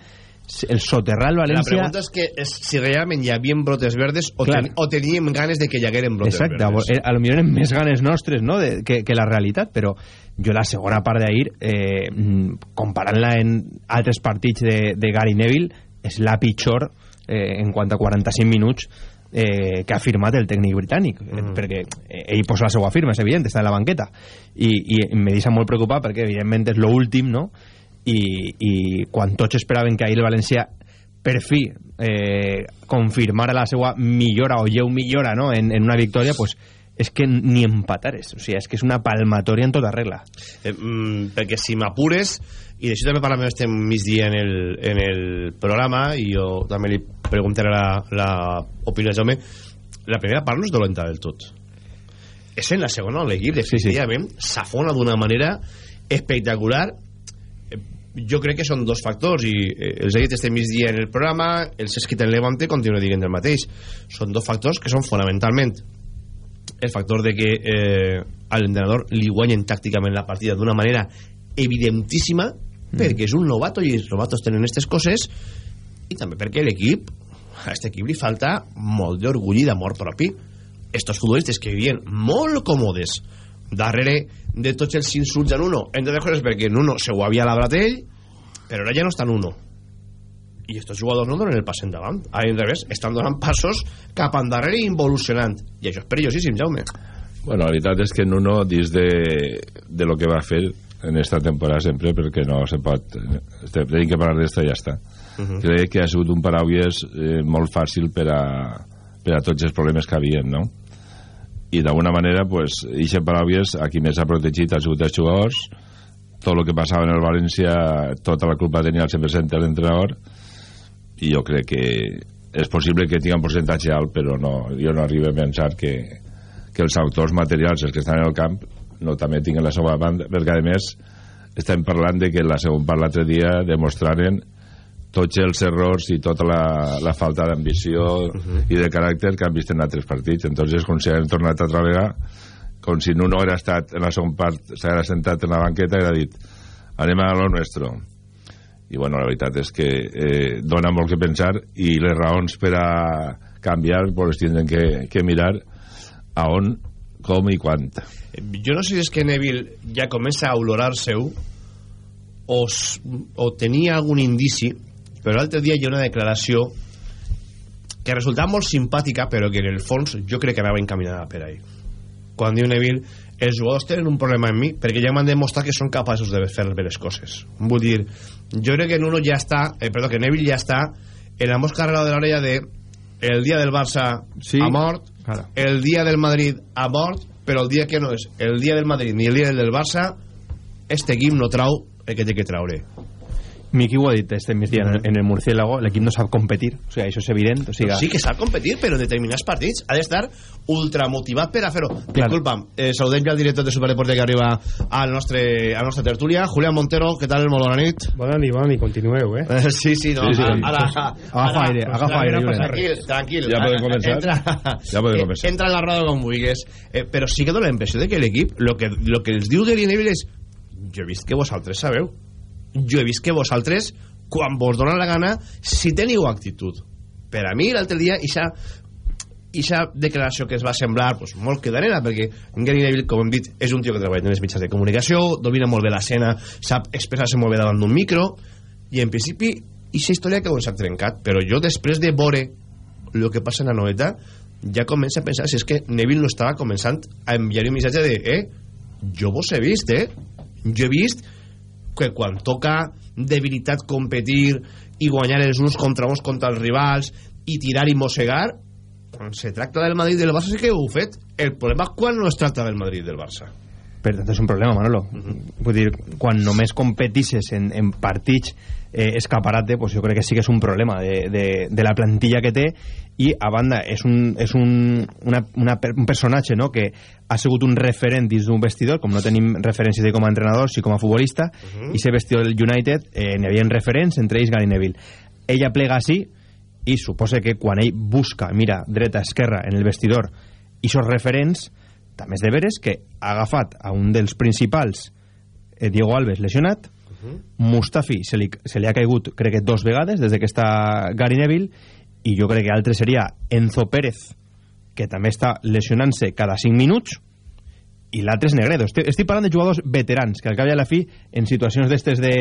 el soterrar el La València... pregunta és que és, si realment hi havia brotes verdes o, Clar. ten, o teníem ganes de que hi hagueren brotes Exacte, verdes. a, a lo millor eren més ganes nostres no? de, que, que la realitat, però jo la segona part d'ahir, eh, mm, comparant-la en altres partits de, de Gary Neville, és la pitjor eh, en quant a 45 minuts eh, que ha firmat el tècnic britànic mm. perquè eh, ell posa la seva firma, és evident, està en la banqueta i, i me deixa molt preocupat perquè evidentment és l'últim no? I, i quan tots esperaven que ahir el València per fi eh, confirmara la seva millora o lleu millora no? en, en una victòria pues, és que ni empatares o sigui, és que és una palmatòria en tota regla Eh, mm, perquè si m'apures i d'això també parlem este migdia en el, en el programa i jo també li preguntaré la, la opinió de Jaume. La primera part no és dolenta del tot. És en la segona on l'equip definitivament s'afona d'una manera espectacular. Jo crec que són dos factors i eh, els he dit este migdia en el programa el Cesquit en Levante continua dient el mateix. Són dos factors que són fonamentalment el factor de que eh, a l'entrenador li guanyen tàcticament la partida d'una manera evidentíssima mm. perquè és un novato i els novatos tenen aquestes coses i també perquè l'equip a aquest equip li falta molt d'orgull i d'amor propi. Estos futbolistes que vivien molt còmodes darrere de tots els insults en uno entre altres coses perquè en uno se ho havia labrat ell però ara ja no està en uno i estos jugadors no donen el pas endavant. Al revés, estan donant passos cap endarrere i involucionant. I això és perillosíssim, Jaume. Bueno, la veritat és que Nuno, dins de, de lo que va fer en esta temporada sempre, perquè no se pot... Tenim que parlar d'esto i ja està. Uh -huh. Crec que ha sigut un paraules eh, molt fàcil per a, per a tots els problemes que havien, no? I d'alguna manera, pues, eixe paraules, a qui més ha protegit ha sigut els jugadors, tot el que passava en el València, tota la culpa tenia el 100% de l'entrenador, i jo crec que és possible que tingui un percentatge alt, però no, jo no arribo a pensar que, que els autors materials, els que estan en el camp, no també tinguen la seva banda, perquè a més estem parlant de que la segona part l'altre dia demostraren tots els errors i tota la, la falta d'ambició uh -huh. i de caràcter que han vist en altres partits. Entonces, com si han tornat a treballar, com si no haguera estat en la segona part, s'haguera sentat en la banqueta i ha dit anem a lo nuestro. I bueno, la veritat és que eh, dona molt que pensar i les raons per a canviar pues, les tindran que, que mirar a on, com i quan. jo no sé si és que Neville ja comença a olorar-se-ho o, s- o tenia algun indici però l'altre dia hi ha una declaració que resultava molt simpàtica però que en el fons jo crec que anava encaminada per ahí quan diu Neville els jugadors tenen un problema en mi perquè ja m'han demostrat que són capaços de fer bé les coses vull dir, jo crec que Nuno ja està eh, perdó, que Neville ja està en la mosca de l'orella de el dia del Barça sí. ha mort Claro. el dia del Madrid ha mort però el dia que no és el dia del Madrid ni el dia del Barça este equip no trau el que té que traure Miki ho ha dit este migdia en, en el Murciélago l'equip no sap competir, o sigui, això és evident o sigui, sí que sap competir però en determinats partits ha d'estar ultramotivat per a fer-ho disculpa'm, eh, saludem ja el director de Superdeporte que arriba al nostre, a la nostra tertúlia Julián Montero, què tal? Molt bona nit bona nit, bona nit, continueu eh? eh sí, sí, no, Sí, sí. ara, agafa aire, agafa aire tranquil, tranquil Ja podem començar? entra, Ja podem eh, començar. entra en la roda com vulguis eh, però sí que dona la impressió de que l'equip lo que, lo que els diu Gary Neville és jo he vist que vosaltres sabeu jo he vist que vosaltres quan vos dona la gana si teniu actitud. Per a mi l'altre dia ixa, ixa declaració que es va semblar pues, molt quedanera perquè Gary Neville com hem dit és un tio que treballa en els mitjans de comunicació domina molt bé l'escena sap expressar-se molt bé davant d'un micro i en principi ixa història que s'ha trencat. Però jo després de veure el que passa en la noeta ja comença a pensar si és que Neville no estava començant a enviar un missatge de eh, jo vos he vist eh? Jo he vist que quan toca debilitat competir i guanyar els uns contra uns contra els rivals i tirar i mossegar quan se tracta del Madrid del Barça sí que ho heu fet. El problema és quan no es tracta del Madrid del Barça. Per tant és un problema Manolo. Vull dir, quan només competisses en, en partits eh, escaparate pues jo crec que sí que és un problema de, de, de la plantilla que té i a banda és un, és un, una, una, un personatge no? que ha sigut un referent dins d'un vestidor com no tenim referències de com a entrenador sí com a futbolista Mhm. i ser vestidor del United eh, n'hi havia referents entre ells Gary Neville ella plega així i suposa que quan ell busca, mira, dreta, esquerra en el vestidor i esos referents també és de veres que ha agafat a un dels principals eh, Diego Alves lesionat Mustafi se li, se li ha caigut crec que dos vegades des de que està Gary Neville i jo crec que altre seria Enzo Pérez que també està lesionant-se cada 5 minuts i l'altre és Negredo estic, estic parlant de jugadors veterans que al cap i a la fi en situacions d'estes de,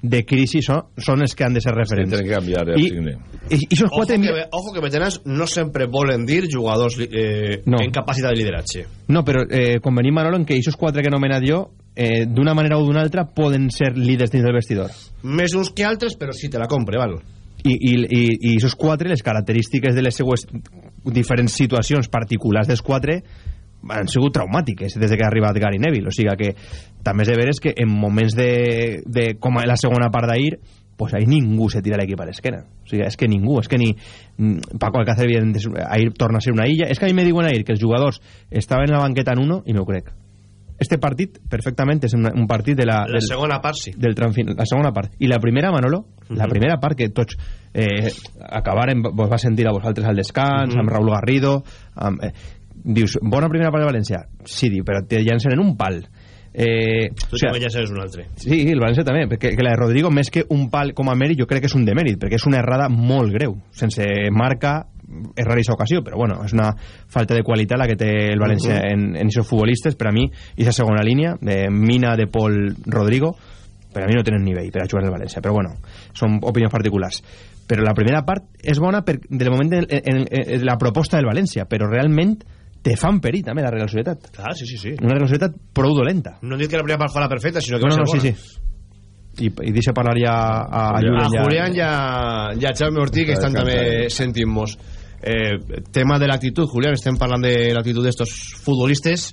de crisi són, són els que han de ser referents tenen que canviar el I- ojo, quatre que, ojo que veterans no sempre volen dir jugadors eh, No. en capacitat de lideratge No, però eh, convenim, Manolo, en que aquests quatre que he anomenat jo, eh, d'una manera o d'una altra, poden ser líders dins del vestidor. més uns que altres però sí te la compre val? I, i, i, i aquests quatre, les característiques de les seues diferents situacions particulars dels quatre han sigut traumàtiques des de que ha arribat Gary Neville. O sigui que també és de veres que en moments de, de com la segona part d'ahir pues ahir ningú se tira l'equip a l'esquena. O sigui, és que ningú, és que ni Paco Alcácer evident, ahir torna a ser una illa. És que a mi me diuen ahir que els jugadors estaven en la banqueta en uno i m'ho crec. Este partit perfectament és un, partit de la, la del, segona part sí. del la segona part. I la primera Manolo, la primera part que tots eh, acabaren, vos va sentir a vosaltres al descans, Mhm. amb Raúl Garrido amb, eh, dius, bona primera part de València? Sí, diu, però te llancen en un pal. Eh, tu o sea, també ja sabes un altre. Sí, el València també, perquè que la de Rodrigo, més que un pal com a mèrit, jo crec que és un demèrit, perquè és una errada molt greu, sense marca, errar aquesta ocasió, però bueno, és una falta de qualitat la que té el València en, en aquests futbolistes, per a mi, i la segona línia, de Mina, de Pol, Rodrigo, per a mi no tenen nivell per a jugar el València, però bueno, són opinions particulars. Però la primera part és bona per, del moment de, en, en, en la proposta del València, però realment te fan perir també la Real Societat. clar, sí, sí, sí Una Real Societat prou dolenta. no he dit que la primera part fora perfecta sinó que No, va no, ser sí, bona sí. I, i deixa parlar ja a, a Julen. a Julián i a, i a Jaume Ortí que estan també sentint-nos eh, tema de l'actitud Julián, estem parlant de l'actitud d'estos futbolistes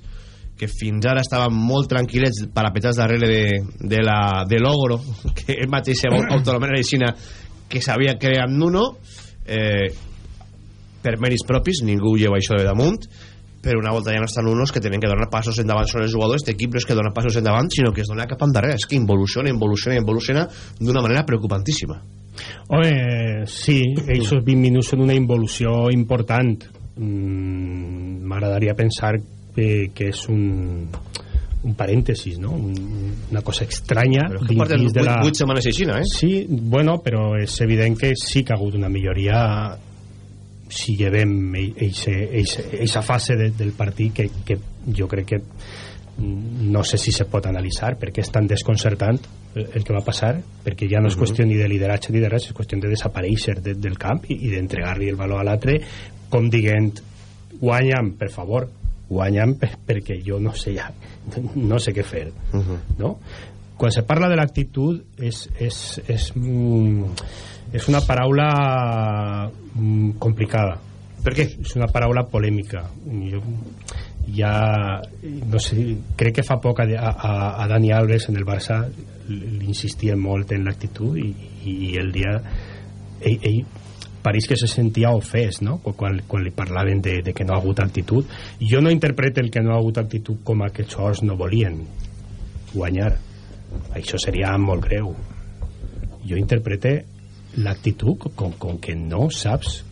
que fins ara estaven molt tranquil·lets parapetats darrere de, de la de l'Ogro que ell mateix autonomena Xina que s'havia creat Nuno eh, per mèrits propis ningú lleva això de damunt però una volta ja no estan unos que tenen que donar passos endavant són els jugadors, este equip no és que dona passos endavant sinó que es dona cap endarrere, és que involuciona, involuciona, involuciona d'una manera preocupantíssima Home, sí, aquests 20 minuts són una involució important. Mm, M'agradaria pensar que, que és un, un parèntesis, no? Un, una cosa estranya Però que porten dins de la... 8, 8 setmanes així, eh? Sí, bueno, però és evident que sí que ha hagut una milloria si llevem aquesta fase de, del partit que, que jo crec que mm, no sé si se pot analitzar perquè és tan desconcertant el, que va passar perquè ja no és Mhm. qüestió ni de lideratge ni de res, és qüestió de desaparèixer de, del camp i, i d'entregar-li el valor a l'altre com dient guanya'm, per favor guanya'm per, perquè jo no sé ja no sé què fer no? quan se parla de l'actitud és, és, és, mm, és una paraula mm, complicada. Per què? és una paraula polèmica. Jo, ja no sé, crec que fa poc a, a, a Dani Alves en el Barça l'insistia molt en l'actitud i, i el dia ell, ell pareix que se sentia ofès no? quan, quan li parlaven de, de que no ha hagut actitud. Jo no interpreto el que no ha hagut actitud com a que els no volien guanyar. Això seria molt greu. Jo interprete l'actitud com, com que no saps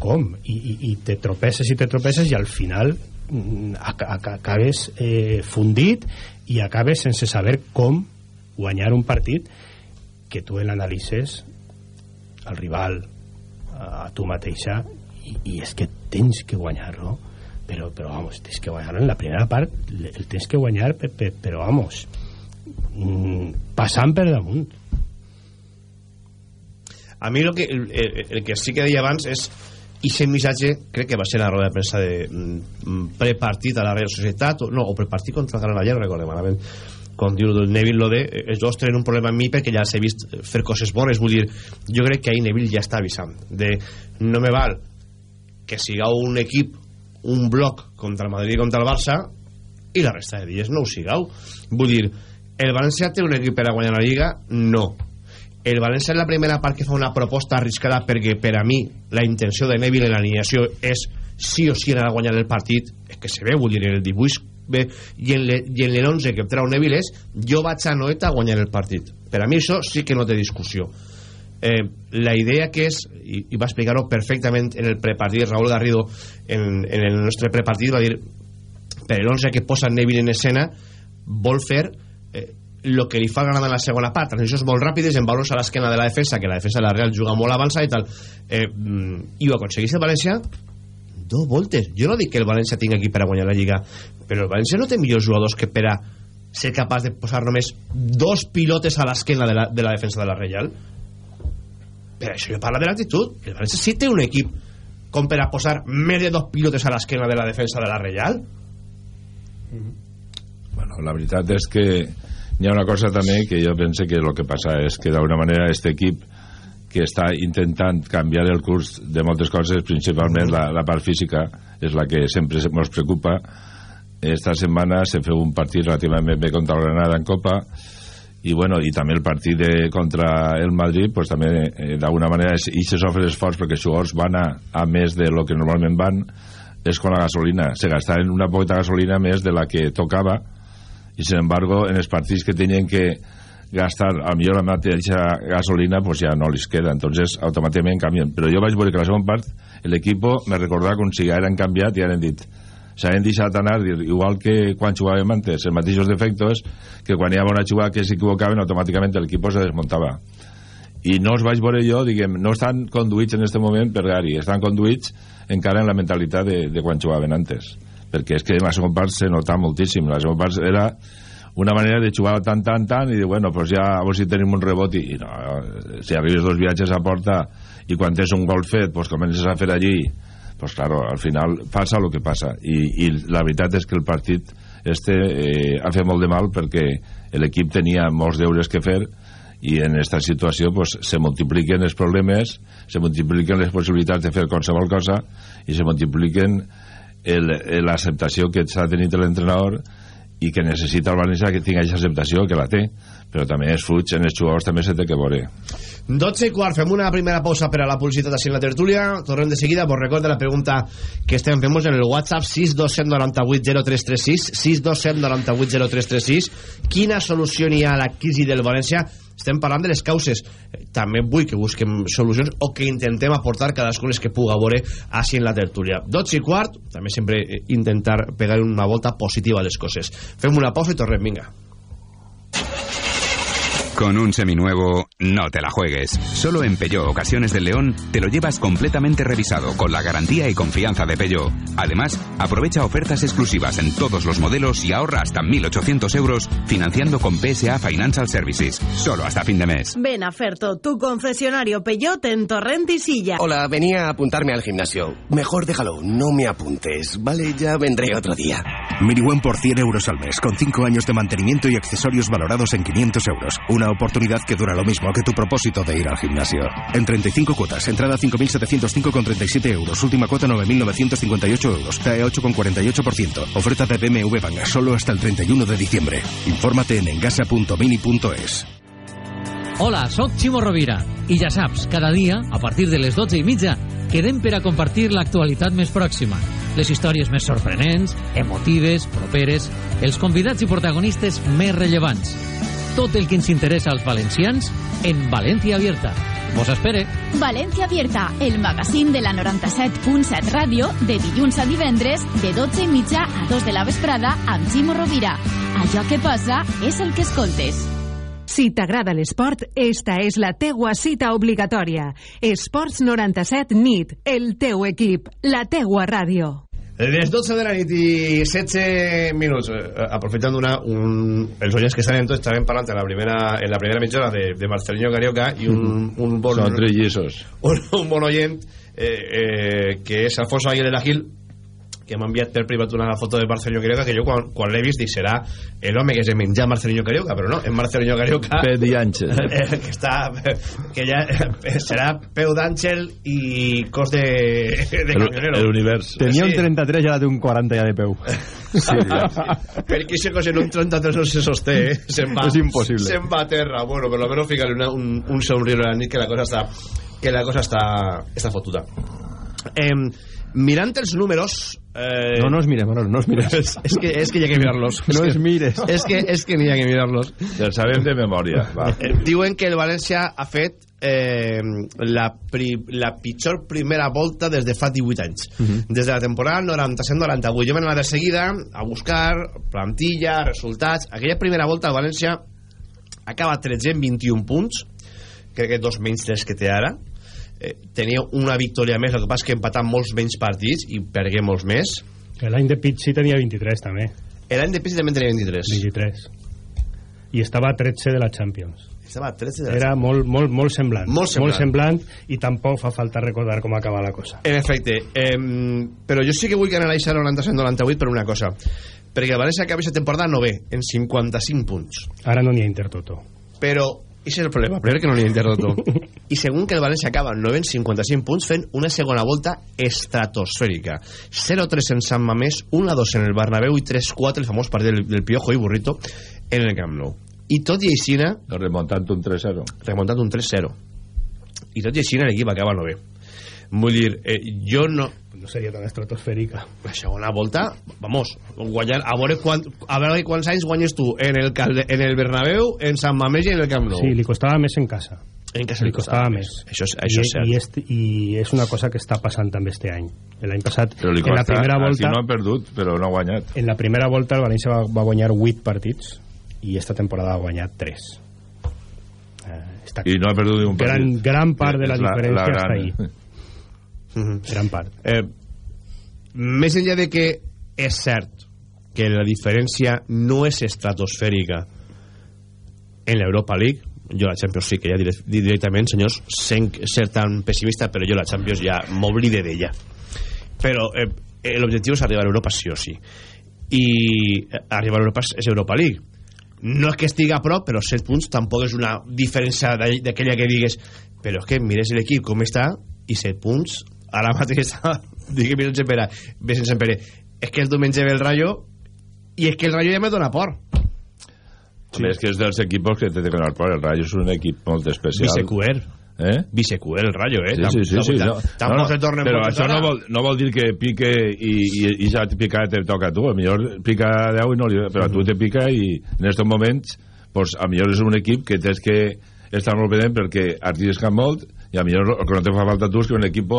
com i, i, i te tropesses i te tropesses i al final Mm, acabes eh, fundit i acabes sense saber com guanyar un partit que tu l'analitzes al rival a tu mateixa i, i és que tens que guanyar-lo però, però vamos, tens que guanyar en la primera part el tens que guanyar per, per, però vamos mm, passant per damunt a mi el que, el, el, que sí que deia abans és i aquest missatge crec que va ser la roda de premsa de mm, prepartit a la Real Societat o, no, o prepartit contra el Granada recordem malament com diu el Neville lo de els dos tenen un problema amb mi perquè ja s'he vist fer coses bones vull dir, jo crec que ahir Neville ja està avisant de no me val que sigueu un equip un bloc contra el Madrid i contra el Barça i la resta de dies no ho sigueu vull dir, el València té un equip per a guanyar la Lliga? no el València en la primera part que fa una proposta arriscada perquè per a mi la intenció de Neville en l'alineació és sí o sí anar a guanyar el partit. És que se ve, vull dir, en el dibuix bé, i en l'11 que trau Neville és jo vaig a Noeta a guanyar el partit. Per a mi això sí que no té discussió. Eh, la idea que és i, i va explicar-ho perfectament en el prepartit Raúl Garrido en, en el nostre prepartit va dir per l'11 que posa Neville en escena vol fer eh, el que li fa Granada en la segona part. Transicions molt ràpides, en valors a l'esquena de la defensa que la defensa de la Real juga molt avançada i tal. Eh, mm, i ho aconsegueix el València dos voltes, jo no dic que el València tingui aquí per a la Lliga però el València no té millors jugadors que per ser capaç de posar només dos pilotes a l'esquena de, la, de la defensa de la Real. Per això jo parlo de l'actitud. El València sí té un equip com per posar més de dos pilotes a l'esquena de la defensa de la Real. Bueno, la veritat és que hi ha una cosa també que jo penso que el que passa és que d'alguna manera aquest equip que està intentant canviar el curs de moltes coses, principalment la, la part física, és la que sempre ens preocupa. Esta setmana se feu un partit relativament bé contra el Granada en Copa i, bueno, i també el partit de, contra el Madrid pues, també eh, d'alguna manera és, i se sofre esforç perquè els jugadors van a, a més de lo que normalment van és con la gasolina se gastaven una poca gasolina més de la que tocava y sin embargo en els partits que tenien que gastar a millor la mateixa gasolina pues ja no les queda. Entonces automàticament canvien. Però jo vaig veure que la segona part l'equip me recordava com si ja eren canviat i eren dit s'han deixat anar igual que quan jugàvem antes els mateixos defectes que quan hi havia una jugada que s'equivocaven automàticament l'equip se desmuntava i no els vaig veure jo, diguem, no estan conduïts en aquest moment per Gary, estan conduïts encara en la mentalitat de, de quan jugaven antes perquè és que la segona part se nota moltíssim. La segona part era una manera de jugar tant, tant, tant i dir, bueno, pues ja a veure si tenim un rebot i, i no, si arribes dos viatges a porta i quan tens un gol fet pues comences a fer allí pues claro, al final passa el que passa i, i la veritat és que el partit este eh, ha fet molt de mal perquè l'equip tenia molts deures que fer i en aquesta situació pues, se multipliquen els problemes se multipliquen les possibilitats de fer qualsevol cosa i se multipliquen l'acceptació que s'ha tenit l'entrenador i que necessita el València que tingui aquesta acceptació, que la té, però també és fuig en els jugadors també se té que veure. 12 i quart, fem una primera pausa per a la publicitat així en la tertúlia, tornem de seguida, vos recordo la pregunta que estem fent en el WhatsApp 627980336 627980336 quina solució hi ha a la crisi del València? Estem parlant de les causes també vull que busquem solucions o que intentem aportar cadascun les que puga veure així en la tertúlia. 12 i quart, també sempre intentar pegar una volta positiva a les coses. Fem una pausa i tornem, vinga Con un seminuevo, no te la juegues. Solo en Peugeot Ocasiones del León te lo llevas completamente revisado con la garantía y confianza de Peugeot. Además, aprovecha ofertas exclusivas en todos los modelos y ahorra hasta 1.800 euros financiando con PSA Financial Services. Solo hasta fin de mes. Ven a Ferto, tu concesionario Peugeot en Torrent y Silla. Hola, venía a apuntarme al gimnasio. Mejor déjalo, no me apuntes, ¿vale? Ya vendré otro día. Miniwan por 100 euros al mes, con 5 años de mantenimiento y accesorios valorados en 500 euros. Una oportunidad que dura lo mismo que tu propósito de ir al gimnasio. En 35 cuotas, entrada 5.705 con 37 euros, última cuota 9.958 euros, TAE 8 con 48%. Oferta de BMW Banga solo hasta el 31 de diciembre. Infórmate en engasa.mini.es. Hola, sóc Ximo Rovira i ja saps, cada dia, a partir de les 12 i mitja, quedem per a compartir l'actualitat més pròxima, les històries més sorprenents, emotives, properes, els convidats i protagonistes més rellevants. Tot el que ens interessa als valencians en València Abierta. Vos espere. València Abierta, el magazín de la 97.7 ràdio, de dilluns a divendres, de 12 i mitja a 2 de la vesprada, amb Ximo Rovira. Allò que passa és el que escoltes. Si t'agrada l'esport, esta és la teua cita obligatòria. Esports 97 NIT, el teu equip, la teua ràdio. Les 12 de la nit i 16 minuts, eh, aprofitant una, un, els oients que estan en tot, estaven parlant en la primera, en la primera mitja hora de, de Marcelinho Carioca i un, un bon... Són tres lliços. Un, un bon oient eh, eh, que és Alfonso Aguilera Gil, que m'ha enviat per privat una foto de Marcelinho Carioca que jo quan, quan l'he vist dic serà l'home que se menja Marcelinho Carioca però no, és Marcelinho Carioca. Pedianche eh, que està que ja eh, serà peu d'àngel i cos de, de camionero l'univers tenia un 33 i ara té un 40 ja de peu. Sí, ja. perquè si cos en un 33 no se sosté eh? se'n va, és impossible. se'n va a terra. Bueno, per lo menos ficar un, un somriure a la nit que la cosa està que la cosa està, està fotuda. Eh, mirant els números eh... no, no els mirem, Manol, no els mires és, és, que, és que hi ha que mirar-los. No els mires. és que, és que n'hi ha que mirar-los. Ja sabem de memòria va. Eh, diuen que el València ha fet eh, la, pri, la pitjor primera volta des de fa 18 anys. Uh -huh. des de la temporada 97-98 jo m'he anat de seguida a buscar plantilla, resultats. Aquella primera volta el València acaba 13 en 21 punts. Crec que dos menys dels que té ara eh, tenia una victòria més el que passa que empatant molts menys partits i pergué molts més. L'any de sí tenia 23 també. L'any de Pitt també tenia 23 23 i estava a 13 de la Champions. Estava a 13 de la era molt, molt, molt semblant. Molt semblant. molt semblant i tampoc fa falta recordar com acaba la cosa. En efecte eh, però jo sí que vull que analitzar el 97-98 per una cosa perquè el València acaba aquesta temporada no ve en 55 punts. Ara no n'hi ha Intertoto. Però Ese és el problema, primer que no n'hi ha Intertoto i segon que el València acaba 9 en 55 punts fent una segona volta estratosfèrica. 0-3 en Sant Mamés 1-2 en el Bernabéu i 3-4 el famós partit del, del Piojo i Burrito en el Camp Nou. I tot i així remuntant un 3-0 remuntant un 3-0 i tot i així l'equip acaba 9 vull dir, eh, jo no. No seria tan estratosfèrica. La segona volta, vamos guanyar, a, veure quant, a veure quants anys guanyes tu en el, en el Bernabéu en Sant Mamés i en el Camp Nou. Sí, li costava més en casa. En casa li costava, més. més. Això, és, això I, és cert. i, est, i és una cosa que està passant també este any. L'any passat però li en la costa, primera volta no ha perdut però no ha guanyat. En la primera volta el València va, va guanyar 8 partits i esta temporada ha guanyat 3 eh, està i no ha perdut ni un partit. gran, gran part de la, És diferència la, la està gran... ahí gran part. Eh, més enllà de que és cert que la diferència no és estratosfèrica en l'Europa League jo la Champions sí que ja diré directament senyors, sent ser tan pessimista però jo la Champions ja m'oblide d'ella. Però eh, l'objectiu és arribar a Europa sí o sí. I arribar a Europa és Europa League. No és que estigui a prop però 7 punts tampoc és una diferència d'aquella que digues però és que mires l'equip com està i 7 punts ara mateix digui pera ve sense pere és que el diumenge ve el Rayo i és que el Rayo ja me dona por sí. és que és dels equipos que té de donar por el Rayo és un equip molt especial Vicecuer eh? Vicecuer el Rayo eh? sí, sí, sí, sí, no. tampoc no, no, se torna però això no vol, no vol dir que pique i, i, i ja pica te toca a tu a millor pica 10 i no li, però a tu te pica i en aquests moments pues, a millor és un equip que tens que estar molt pendent perquè arrisca molt i a millor el que no te fa falta tu és que un equip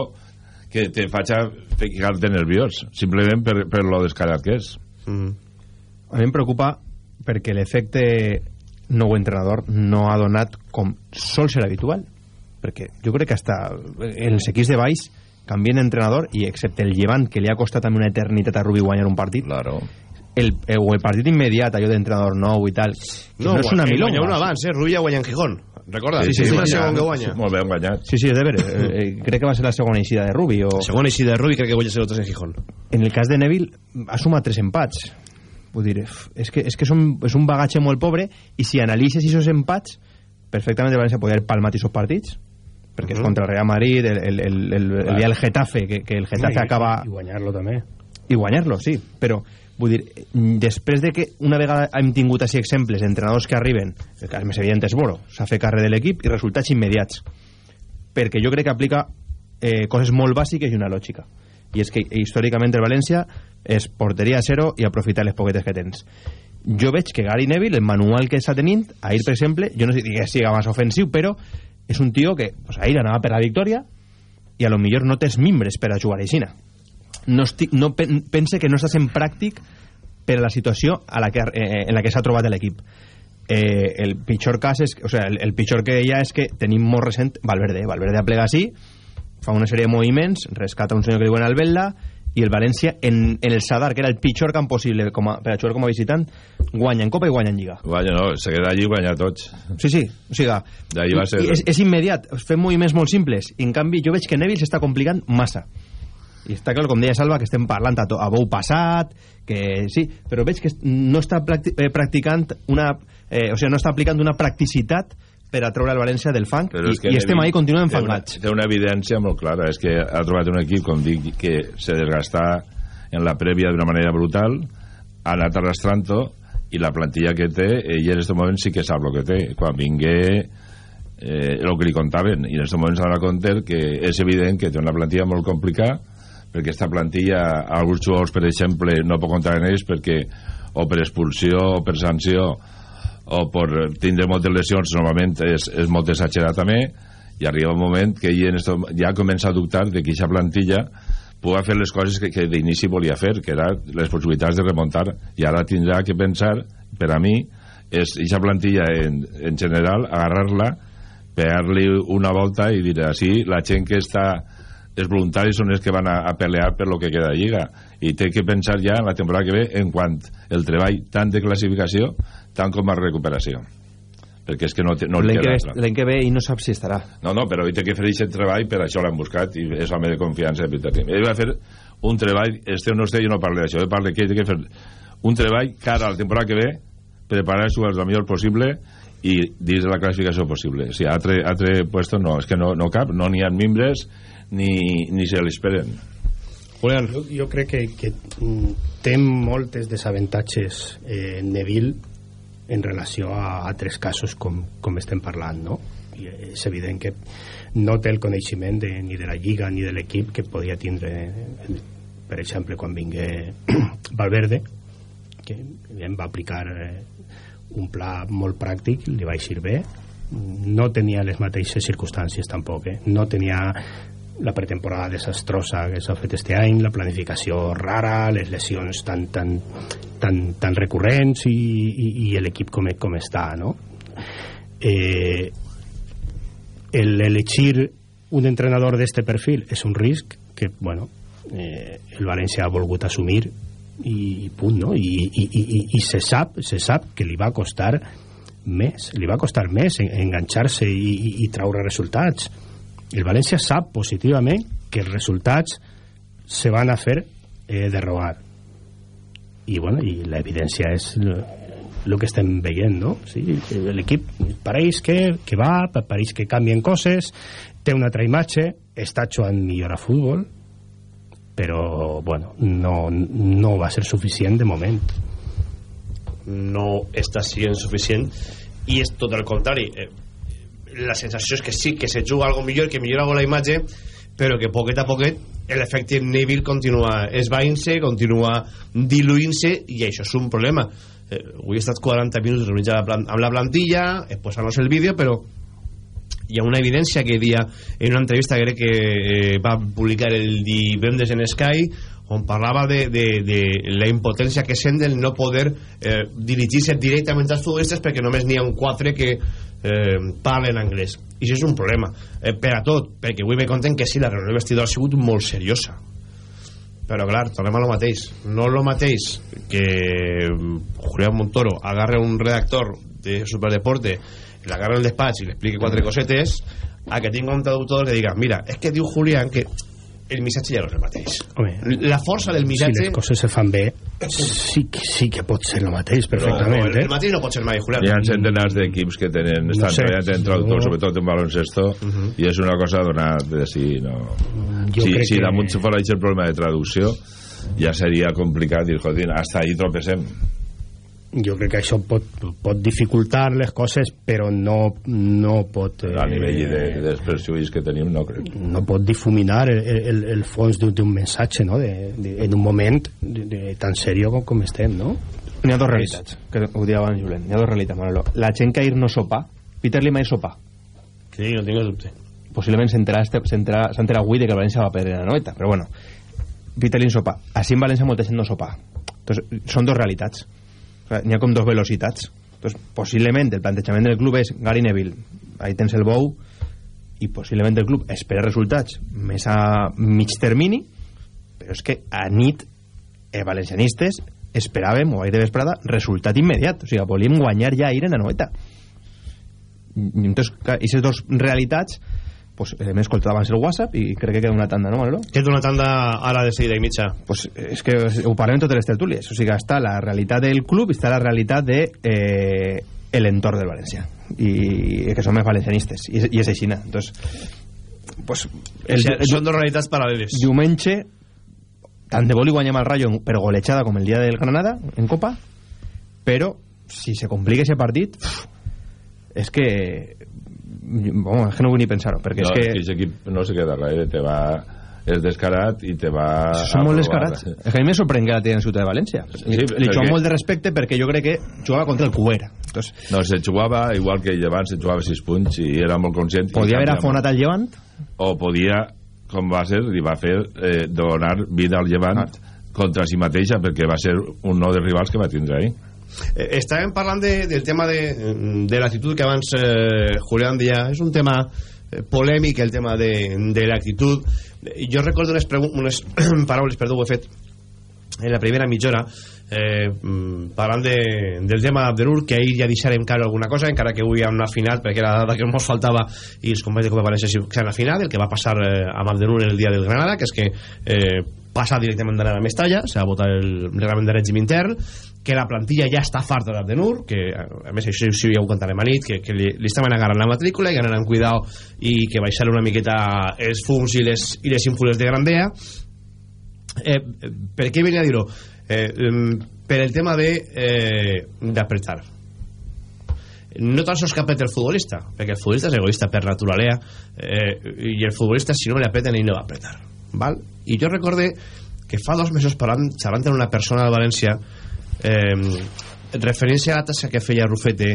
que te faci ficar-te nerviós simplement per, per lo descarat que és mm. a mi em preocupa perquè l'efecte nou entrenador no ha donat com sol ser habitual perquè jo crec que hasta en els equips de baix canvien entrenador i excepte el llevant que li ha costat també una eternitat a Rubi guanyar un partit claro. el, el, el partit immediat allò d'entrenador nou i tal no, no és una milonga guanyar un abans, eh? Rubi ja guanya en Gijón recorda? Sí, sí, sí, sí, sí, que sí, guanya. Molt bé, han guanyat. Sí, sí, de veure. Eh, eh, crec que va ser la segona eixida de Rubi. O... Segona eixida de Rubi, crec que guanya 0-3 en Gijón. En el cas de Neville, ha sumat tres empats. Vull dir, és que, és que són, és un bagatge molt pobre i si analitzes aquests empats, perfectament el València podria haver palmat aquests partits perquè és Mhm. contra el Real Madrid, el, el, el, el, el, el, Getafe, que, que el Getafe acaba... I guanyar-lo també. i guanyar-lo, sí, però vull dir, després de que una vegada hem tingut així exemples d'entrenadors que arriben, el cas més evident és Boro, s'ha fet carrer de l'equip i resultats immediats. Perquè jo crec que aplica eh, coses molt bàsiques i una lògica. I és que històricament el València és porteria a zero i aprofitar les poquetes que tens. Jo veig que Gary Neville, el manual que està tenint ahir per exemple, jo no sé que siga més ofensiu però és un tio que pues, ahir anava per la victòria i a lo millor no tens mimbres per a jugar aixina no, estic, no pen, pense que no està sent pràctic per a la situació a la que, eh, en la que s'ha trobat l'equip. Eh, el pitjor cas és, o sea, el, el pitjor que hi ha és que tenim molt recent Valverde, Valverde aplega sí fa una sèrie de moviments, rescata un senyor que diuen Albelda i el València en, en el Sadar, que era el pitjor camp possible com a, per a jugar com a visitant guanya en Copa i guanya en Lliga. Guanya, no, se queda allí i guanya tots. Sí, sí, o sigui, va ser... i és, és immediat, fem moviments molt simples. I en canvi jo veig que Neville s'està complicant massa i està clar, com deia Salva, que estem parlant a, to, a bou passat, que sí, però veig que no està practi eh, practicant una... Eh, o sigui, no està aplicant una practicitat per a treure el València del fang i, i estem ahí, continuem enfangats. Té una evidència molt clara, és que ha trobat un equip, com dic, que se desgastà en la prèvia d'una manera brutal, ha anat arrastrant-ho, i la plantilla que té, ell en aquest moment sí que sap el que té. Quan vingué eh, el que li contaven, i en aquest moment s'ha donat compte que és evident que té una plantilla molt complicada, perquè aquesta plantilla, alguns jugadors, per exemple, no pot comptar en ells perquè o per expulsió o per sanció o per tindre moltes lesions normalment és, és molt exagerat també i arriba un moment que ell esto, ja comença a dubtar de que aquesta plantilla pugui fer les coses que, que d'inici volia fer que era les possibilitats de remuntar i ara tindrà que pensar per a mi és aquesta plantilla en, en general agarrar-la pegar-li una volta i dir així la gent que està els voluntaris són els que van a, a pelear per lo que queda de Lliga i té que pensar ja en la temporada que ve en quant el treball tant de classificació tant com a recuperació perquè és que no, no L'any que, ve, que ve i no sap si estarà. No, no, però té que fer aquest treball, per això l'han buscat, i és home de confiança de Peter Lim. Ell va fer un treball, este o no este, jo no parlo d'això, jo parlo que té que fer un treball cara a la temporada que ve, preparar-se el millor possible i dins de la classificació possible. O sigui, altre, altre puesto no, és que no, no cap, no n'hi ha membres ni, ni se l'esperen. Julián. Jo, jo crec que, que mm, té moltes desavantatges eh, Neville en relació a altres casos com, com estem parlant, no? I és evident que no té el coneixement de, ni de la Lliga ni de l'equip que podia tindre, eh, per exemple, quan vingué Valverde, que evident, va aplicar eh, un pla molt pràctic, li va eixir bé, no tenia les mateixes circumstàncies tampoc, eh? no tenia la pretemporada desastrosa que s'ha fet este any, la planificació rara, les lesions tan, tan, tan, tan recurrents i, i, i l'equip com, com està, no? Eh, el elegir un entrenador d'este perfil és un risc que, bueno, eh, el València ha volgut assumir i punt, no? I, i, i, i, i se sap, se sap que li va costar més, li va costar més en, enganxar-se i, i, i traure resultats. El València sap positivament que els resultats se van a fer eh, derrogar. I, bueno, i l'evidència és el que estem veient, no? Sí, L'equip pareix que, que va, pareix que canvien coses, té una altra imatge, està jugant millor a futbol, però, bueno, no, no va ser suficient de moment. no està sent suficient i és tot el contrari eh, la sensació és que sí que se juga algo millor, que millora la imatge però que poquet a poquet l'efecte Neville continua esvaint-se continua diluint-se i això és un problema. Eh, avui he estat 40 minuts reunits amb la plantilla eh, posant-nos el vídeo però hi ha una evidència que dia en una entrevista que crec que eh, va publicar el divendres en Sky on parlava de, de, de la impotència que sent del no poder eh, dirigir-se directament als futbolistes perquè només n'hi ha un quatre que eh, parlen anglès. I això és un problema eh, per a tot, perquè avui me conten que sí, la reunió vestidor ha sigut molt seriosa. Però clar, tornem a lo mateix. No lo mateix que mm, Julián Montoro agarre un redactor de Superdeporte l'agarra al despatx i li expliqui quatre cosetes a que tingui un traductor que diga mira, és que diu Julián que el missatge ja no és el mateix Home, la força del si missatge les coses se fan bé sí, que- sí que pot ser el mateix perfectament no, el, eh? el mateix no pot ser mai Julián Hi ha centenars d'equips que tenen, estan sé, treballant en sí, traductor, no. sobretot en baloncesto, i és una cosa a donar de si no... jo si, crec si que- damunt se fora el problema de traducció, ja seria complicat dir, escolta, hasta ahí tropecem. Jo crec que això pot, pot dificultar les coses però no, no pot eh, A nivell de, dels perjuís que tenim, no crec. no pot difuminar el, el, el fons d'un d'un missatge no? de, de, en un moment de, de, tan seriós com, com estem no? N'hi ha dues realitats, que ho dia abans, Julen. N'hi ha dues realitats, Manolo. La gent que ahir no sopa, Peter Lima ahir sopa. sí, no tinc dubte Possiblement s'enterà avui de que el València va perdre la noeta, però bueno. Peter Lim sopa. Així en València molta gent no sopa. Entonces, són dos realitats. N'hi ha com dos velocitats. Entonces, possiblement el plantejament del club és Gary Neville, ahí tens el bou, i possiblement el club espera resultats més a mig termini, però és que a nit els valencianistes esperàvem, o ahir de vesprada, resultat immediat. O sigui, volíem guanyar ja ahir en la noeta. I aquestes dues realitats pues, eh, m'he escoltat abans el WhatsApp i crec que queda una tanda, no, Manolo? Queda una tanda ara de seguida i mitja. Pues és que ho parlem totes les tertúlies. O sigui, està la realitat del club i està la realitat de eh, l'entorn del València. I que som els valencianistes. I, i és així. Entonces, pues, El, són dos realitats paral·leles. diumenge tant de bo li guanyem al Rayo per golejada com el dia del Granada en Copa però si se complica ese partit és que bueno, és que no vull ni pensar-ho perquè no, és que que aquest equip no se queda res, te va és descarat i te va són molt descarats. És que a mi me sorprèn que la tingui en Ciutat de València. Sí, li, li perquè- jugo molt de respecte perquè jo crec que jugava contra el Cuera. Entonces, no, se jugava igual que el Llevant se jugava 6 punts i era molt conscient podia haver afonat al Llevant? O podia, com va ser li va fer eh, donar vida al Llevant contra si mateixa perquè va ser un nou de rivals que va tindre ahir Eh, estàvem parlant de, del tema de, de l'actitud que abans eh, Julián deia. És un tema eh, polèmic el tema de, de l'actitud. Eh, jo recordo unes, unes paraules perdó, ho he fet en la primera mitja hora eh, mm, parlant de, del tema d'Abdelur que ahir ja deixarem cara alguna cosa encara que avui una final perquè era la data que ens faltava i els companys de Copa en la final el que va passar eh, amb Abdelur el dia del Granada que és que eh, passa directament d'anar a Mestalla s'ha votat el reglament de règim intern que la plantilla ja està farta d'Abdenur que a més això sí ja ho contarem a nit que, que li, li estaven agarrant la matrícula i anaran cuidao i que baixar una miqueta els fums i les, i les ínfules de Grandea eh, per què venia a dir-ho? Eh, em, per el tema de eh, d'apretar no tan sols que apreta el futbolista perquè el futbolista és egoista per naturalea eh, i el futbolista si no le apreten ell no va apretar val? i jo recorde que fa dos mesos parlant, xerrant amb una persona de València eh, referència a la tasca que feia Rufete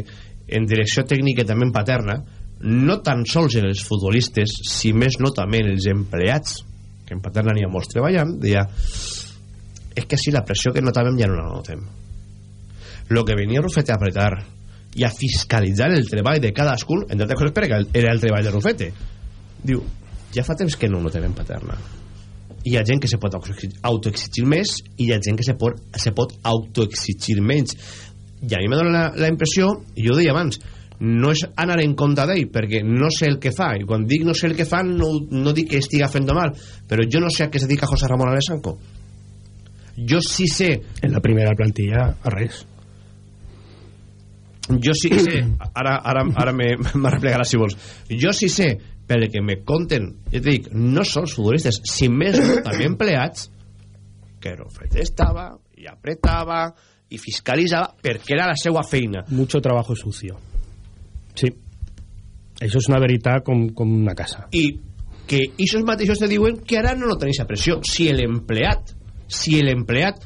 en direcció tècnica i també en paterna no tan sols en els futbolistes si més no també en els empleats que en paterna n'hi ha molts treballant deia és que si la pressió que notàvem ja no la notem lo que venia Rufete a apretar i a fiscalitzar el treball de cadascun entre altres coses perquè era el treball de Rufete. Diu, ja fa temps que no ho notem en paterna hi ha gent que se pot autoexigir més i hi ha gent que se pot, se pot autoexigir menys. I a mi me dona la, la impressió i jo ho deia abans no és anar en compte d'ell perquè no sé el que fa i quan dic no sé el que fa no, no dic que estiga fent mal però jo no sé a què se dedica José Ramón Alessanco jo sí sé en la primera plantilla a res. Jo sí sé ara, ara, ara me, me replegarà si vols. Jo sí sé pel que me conten. Ja et dic, no sols futbolistes si més no, també empleats que Rofet estava i apretava i fiscalitzava perquè era la seva feina. Mucho trabajo sucio. Sí. Això és una veritat com, com una casa. I que aquests mateixos te diuen que ara no no tenéis a pressió. Si l'empleat si l'empleat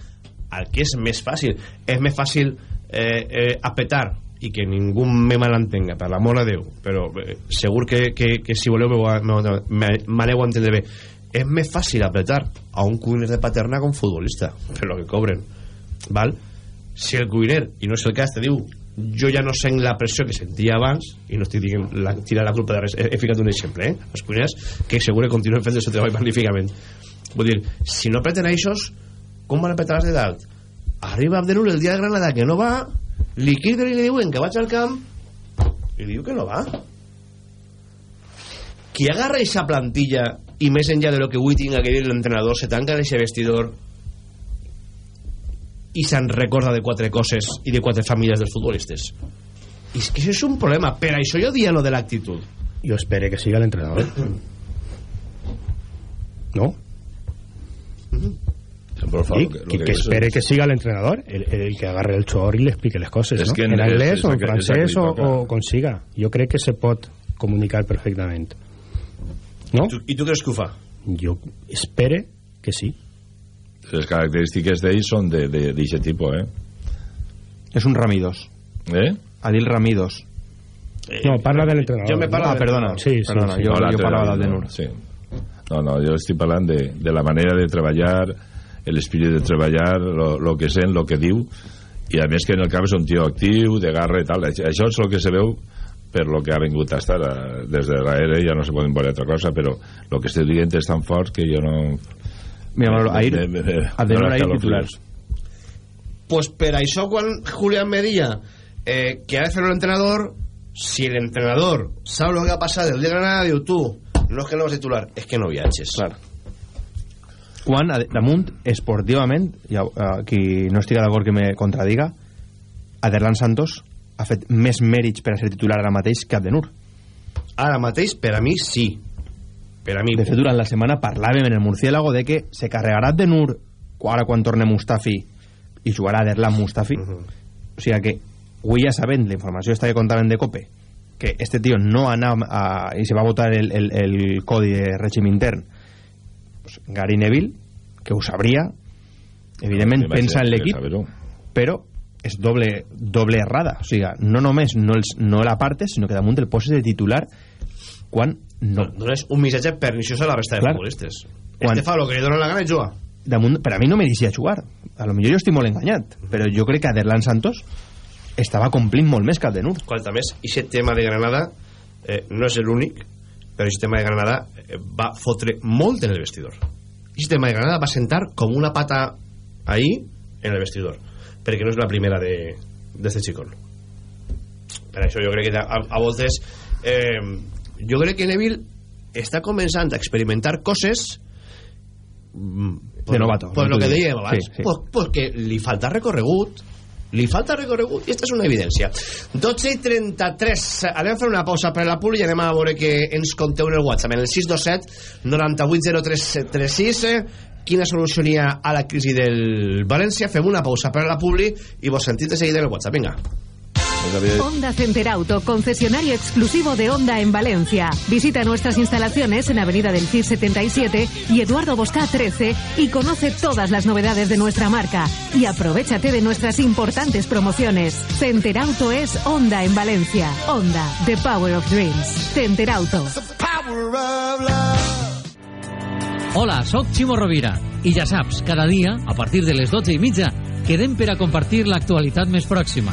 el que és més fàcil és més fàcil eh, eh, apetar i que ningú me malentenga per l'amor de Déu però eh, segur que, que, que si voleu m'aneu a entendre bé és més fàcil apretar a un cuiner de paterna com futbolista per lo que cobren val? si el cuiner i no és el cas te diu jo ja no sent la pressió que sentia abans i no estic dient la, tirar la culpa de res he, he ficat un exemple, eh? els cuiners que segur que continuen fent el seu treball magníficament vull dir, si no apreten eixos com van apretar els de dalt arriba Abdelul el dia de Granada que no va li criden i li diuen que vaig al camp i diu que no va. Qui agarra esa plantilla i més enllà de lo que avui tinga que dir l'entrenador se tanca d'aquest vestidor i se'n recorda de quatre coses i de quatre famílies dels futbolistes. I és que això és un problema. Per això jo dia lo de l'actitud. Jo espero que siga l'entrenador no? Por favor, que, que que eso espere es- que siga el entrenador, el, el que agarre el chor y le explique las cosas, Es ¿no? que en es o en que- que o, o consiga. Jo crec que se pot comunicar perfectament. No? I tu, I tu creus que ho fa? Jo espere que sí. Les característiques d'ell són d'aquest tipus, eh? És un Ramidos. Eh? Adil Ramidos. No, parla de l'entrenador. Jo me parla Ah, de perdona. Sí, sí, Perdona, sí. jo- No, jo parlava del Denur, Sí. No, no, jo estic parlant de, de la manera de treballar, l'espírit de treballar, lo, lo que sent, lo que diu, i a més que en el camp és un tio actiu, de garra i tal. Això és el que se veu per lo que ha vingut a estar des de l'AERE, ja no se poden veure altra cosa, però el que estic dient és tan fort que jo no... Mira, Manolo, ahir, me- me- me- a Denur dona ahir titulars. pues per això quan Julián me dia eh, que ha de fer un entrenador si l'entrenador sap el que ha passat el dia de Granada diu tu, no és que no vas titular és que no viatges Clar. Quan a- damunt esportivament i a, a, qui no estigui d'acord que me contradiga Aderlan Santos ha fet més mèrits per a ser titular ara mateix que Abdenur. Ara mateix per a mi sí. Per a mi. De fet durant la setmana parlàvem en el Murciélago de que se carregarà Abdenur ara quan torne Mustafi i jugarà Aderlan Mustafi. O sigui que avui ja sabent la informació esta que contaven de Cope que este tío no anava a, i se va votar el, el, el codi de règim intern pues, Gary Neville que ho sabria evidentment pensa en l'equip però és doble, doble errada. O sigui, no només no, els, no l'apartes sinó que damunt el poses de titular quan no. Dones un missatge perniciós a la resta de Clar. futbolistes. Quan- este fa el que li dona la gana i juga. Damunt, per a mi no mereixia jugar. A lo millor jo estic molt enganyat però jo crec que Aderlan Santos estava complint molt més que Abdenur quant a més, aquest tema de Granada eh, no és l'únic però aquest tema de Granada va fotre molt en el vestidor. Aquest tema de Granada va sentar com una pata ahí en el vestidor perquè no és la primera de d'este xicón per això jo crec que a, a voltes eh, jo crec que Neville està començant a experimentar coses mm, De novato, pues no lo que dèiem abans Sí, sí. Pues, pues que li falta recorregut li falta recorregut? I aquesta és una evidència. 12 i 33 anem a fer una pausa per la puli i anem a veure que ens conteu en el WhatsApp. En el 627 980336 eh, quina solució hi ha a la crisi del València? Fem una pausa per la publi i vos sentit de seguida en el WhatsApp. Vinga Honda Center Auto, concesionario exclusivo de Honda en Valencia. Visita nuestras instalaciones en Avenida del CIR 77 y Eduardo Bosca 13 y conoce todas las novedades de nuestra marca. Y aprovechate de nuestras importantes promociones. Center Auto es Honda en Valencia. Honda, the power of dreams. Center Auto. Hola, sóc Ximo Rovira i ja saps, cada dia, a partir de les 12 i mitja, quedem per a compartir l'actualitat més pròxima,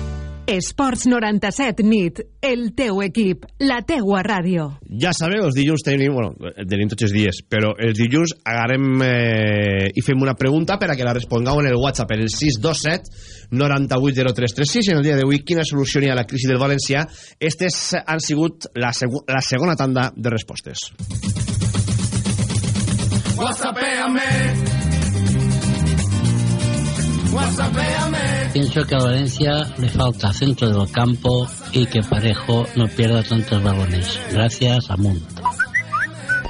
Esports 97 nit, el teu equip, la teua ràdio. Ja sabeu, els dilluns tenim, bueno, tenim tots els dies, però els dilluns agarrem eh, i fem una pregunta per a que la respongueu en el WhatsApp, en el 627 980336, en el dia d'avui, quina solució hi ha a la crisi del València? Estes han sigut la, segu la segona tanda de respostes. Whatsappéame. Whatsappéame. Pienso que a Valencia le falta centro del campo y que Parejo no pierda tantos balones. Gracias, Amunt.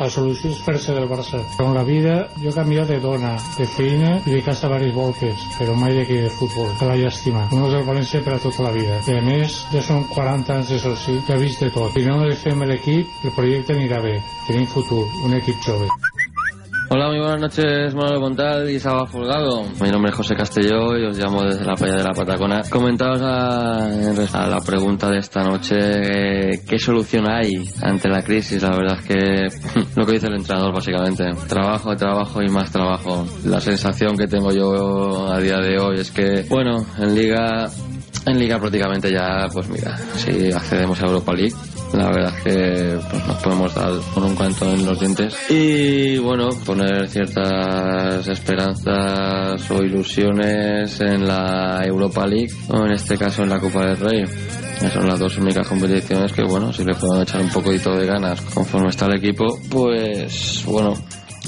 La solució és fer-se del Barça. En la vida jo he canviat de dona, de feina i de casa diverses voltes, però mai d'aquí de futbol. Que la llàstima. No és el València per a tota la vida. I a més, ja són 40 anys de soci, ja he vist de tot. Si no desfem l'equip, el projecte anirà bé. Tenim futur, un equip jove. Hola, muy buenas noches, Manuel Montal y Saba Folgado. Mi nombre es José Castelló y os llamo desde la playa de la Patacona. Comentaos a, a la pregunta de esta noche, eh, ¿qué solución hay ante la crisis? La verdad es que lo que dice el entrenador básicamente, trabajo, trabajo y más trabajo. La sensación que tengo yo a día de hoy es que, bueno, en liga en Liga prácticamente ya, pues mira, si accedemos a Europa League, la verdad es que pues, nos podemos dar con un canto en los dientes y bueno, poner ciertas esperanzas o ilusiones en la Europa League o en este caso en la Copa del Rey. Son las dos únicas competiciones que bueno, si le pueden echar un poquito de ganas conforme está el equipo, pues bueno,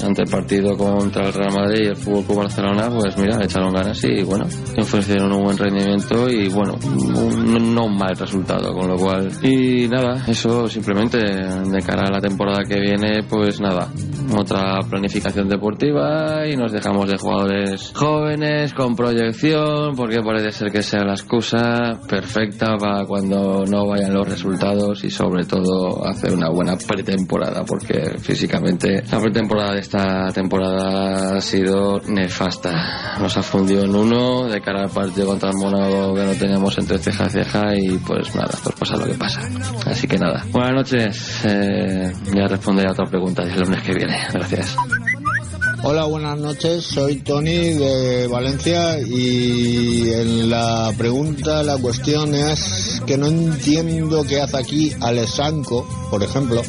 ante el partido contra el Real Madrid y el Fútbol Club Barcelona, pues mira, echaron ganas y bueno, ofrecieron un buen rendimiento y bueno, no un mal resultado, con lo cual. Y nada, eso simplemente de cara a la temporada que viene, pues nada, otra planificación deportiva y nos dejamos de jugadores jóvenes con proyección, porque parece ser que sea la excusa perfecta para cuando no vayan los resultados y sobre todo hacer una buena pretemporada, porque físicamente la pretemporada de esta temporada ha sido nefasta. Nos ha fundido en uno de cara al partido contra el Mónaco que no teníamos entre ceja y ceja y pues nada, pues pasa lo que pasa. Así que nada. Buenas noches. Eh, ya responderé a otra pregunta el lunes que viene. Gracias. Hola, buenas noches. Soy Tony de Valencia y en la pregunta, la cuestión es que no entiendo qué hace aquí Alessanco, por ejemplo.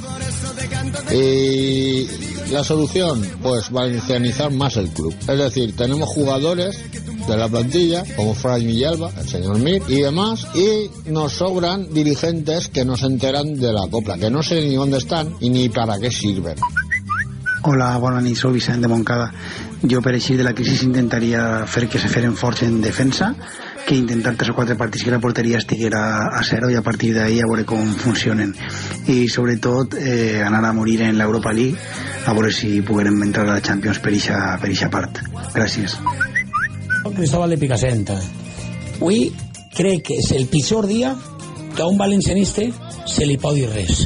Y la solución, pues valencianizar más el club. Es decir, tenemos jugadores de la plantilla, como Fray Villalba, el señor Mir y demás, y nos sobran dirigentes que no se enteran de la copla, que no sé ni dónde están y ni para qué sirven. Hola, bona nit, soc Vicent de Montcada. Jo per eixir de la crisi intentaria fer que se feren forts en defensa, que intentar tres o quatre partits que la porteria estiguera a zero i a partir d'ahí a veure com funcionen. I sobretot eh, anar a morir en l'Europa League a veure si poguérem entrar a la Champions per ixa, per ixa part. Gràcies. Cristóbal de Picassenta. Avui crec que és el pitjor dia que a un valencianista se li pot dir res.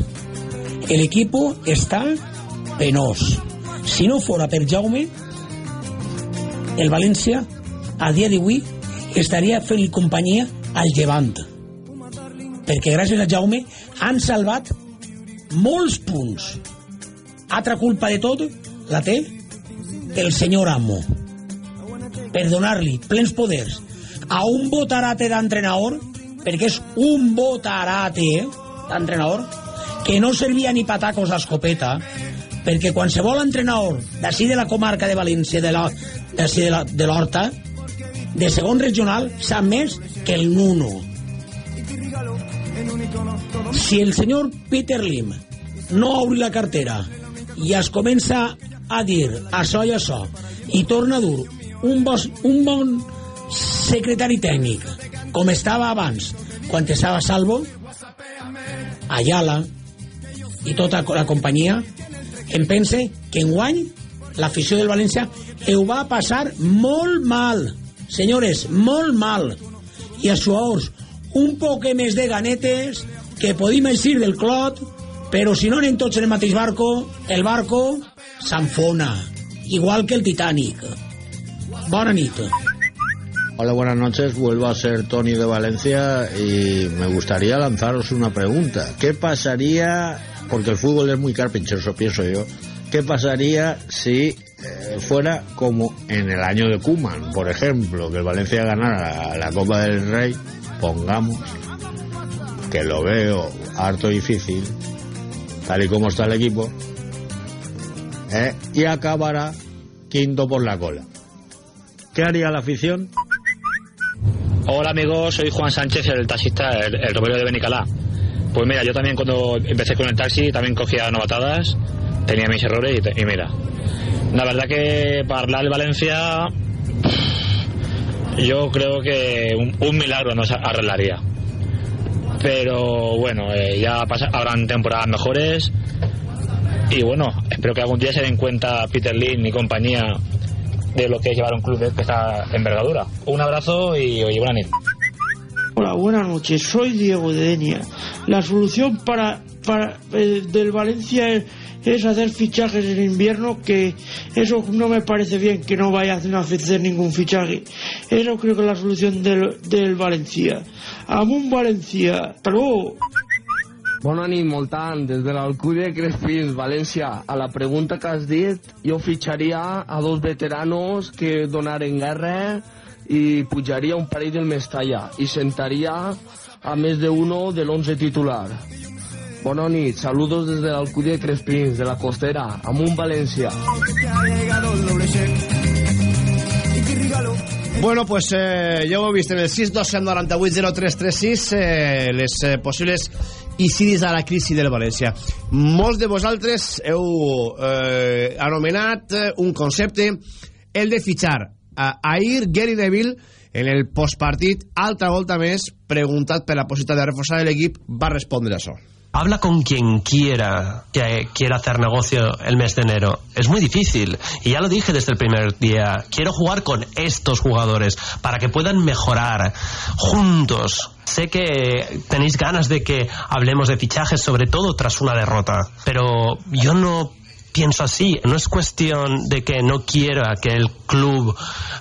El equipo està penós. Si no fora per Jaume, el València, a dia d'avui, estaria fent companyia al Llevant. Perquè gràcies a Jaume han salvat molts punts. Altra culpa de tot la té el senyor Amo. Per donar-li plens poders a un botarate d'entrenador, perquè és un botarate d'entrenador, que no servia ni patacos d'escopeta, perquè qualsevol entrenador d'ací de la comarca de València, de d'ací de l'Horta, de segon regional, sap més que el Nuno. Si el senyor Peter Lim no obri la cartera i es comença a dir això i això i torna a dur un, bos, un bon secretari tècnic com estava abans quan estava Salvo Ayala i tota la companyia em pense que enguany l'afició del València ho va passar molt mal senyores, molt mal i els jugadors un poc més de ganetes que podim eixir del clot però si no anem tots en el mateix barco el barco s'enfona igual que el Titanic bona nit Hola, buenas noches. Vuelvo a ser Tony de Valencia y me gustaría lanzaros una pregunta. ¿Qué pasaría, porque el fútbol es muy carpinchoso, pienso yo, qué pasaría si eh, fuera como en el año de Kuman, por ejemplo, que el Valencia ganara la, Copa del Rey, pongamos, que lo veo harto difícil, tal y como está el equipo, eh, y acabará quinto por la cola. ¿Qué haría la afición? Hola amigos, soy Juan Sánchez, el taxista, el, el romero de Benicalá. Pues mira, yo también cuando empecé con el taxi también cogía novatadas, tenía mis errores y, y mira, la verdad que para hablar de Valencia yo creo que un, milagro nos arreglaría. Pero bueno, eh, ya pasa, habrán temporadas mejores y bueno, espero que algún día se den cuenta Peter Lin y compañía de lo que es llevar un club de esta envergadura. Un abrazo y oye, buena nit. Hola, buenas noches. Soy Diego de Denia. La solución para, para eh, del Valencia es, es hacer fichajes en invierno, que eso no me parece bien que no vaya a hacer ningún fichaje. Eso creo que es la solución del, del Valencia. Amunt Valencia. Hasta luego. Bona nit, Moltant, des de l'Alcúdia Crespins, València. A la pregunta que has dit, jo fitxaria a dos veteranos que donaren guerra i pujaria un parell del Mestalla i sentaria a més de uno de l'11 titular. Bona nit, saludos desde l'Alcúdia Crespins, de la costera, amunt València. Bueno, pues eh, ja ho heu vist en el 627980336 eh, les eh, possibles icidis a la crisi del València. Molts de vosaltres heu eh, anomenat eh, un concepte, el de fitxar a Air Gary Neville en el postpartit, altra volta més, preguntat per la possibilitat de reforçar l'equip, va respondre això. Habla con quien quiera que quiera hacer negocio el mes de enero. Es muy difícil. Y ya lo dije desde el primer día. Quiero jugar con estos jugadores para que puedan mejorar juntos. Sé que tenéis ganas de que hablemos de fichajes, sobre todo tras una derrota. Pero yo no pienso así. No es cuestión de que no quiera que el club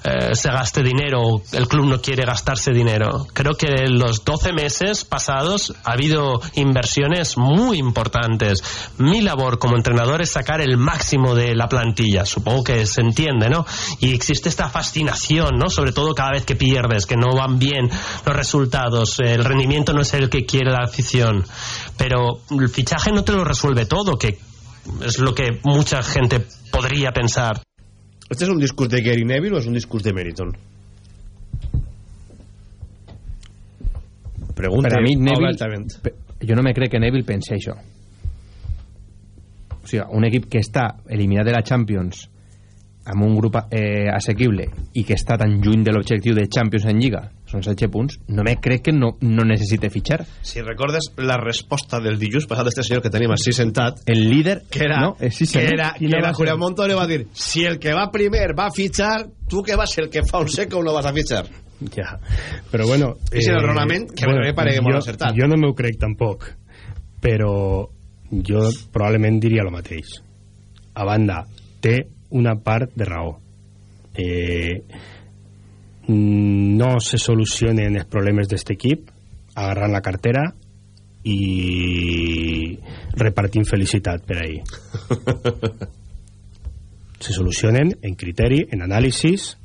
eh, se gaste dinero o el club no quiere gastarse dinero. Creo que en los 12 meses pasados ha habido inversiones muy importantes. Mi labor como entrenador es sacar el máximo de la plantilla. Supongo que se entiende, ¿no? Y existe esta fascinación, ¿no? Sobre todo cada vez que pierdes, que no van bien los resultados. El rendimiento no es el que quiere la afición. Pero el fichaje no te lo resuelve todo, que es lo que mucha gente podría pensar. ¿Este es un discurso de Gary Neville o es un discurso de Meriton? Pregunta Per a mi, Neville, jo no me crec que Neville pense això. O sigui, un equip que està eliminat de la Champions amb un grup eh, assequible i que està tan lluny de l'objectiu de Champions en Lliga, són 16 punts, no me crec que no, no necessite fitxar. Si recordes la resposta del dilluns passat d'este senyor que tenim així sentat, El líder... que era, No, eh, sí, que era, que era? Julián Montoro va dir si el que va primer va a fitxar, tu que vas el que fa un seco no vas a fitxar. Ja, però bueno... És el raonament que mi pare que jo, acertat. Jo no m'ho crec tampoc, però jo probablement diria el mateix. A banda, té una part de raó. Eh, no se solucionen els problemes d'aquest equip agarrant la cartera i repartint felicitat per ahí. se solucionen en criteri, en anàlisis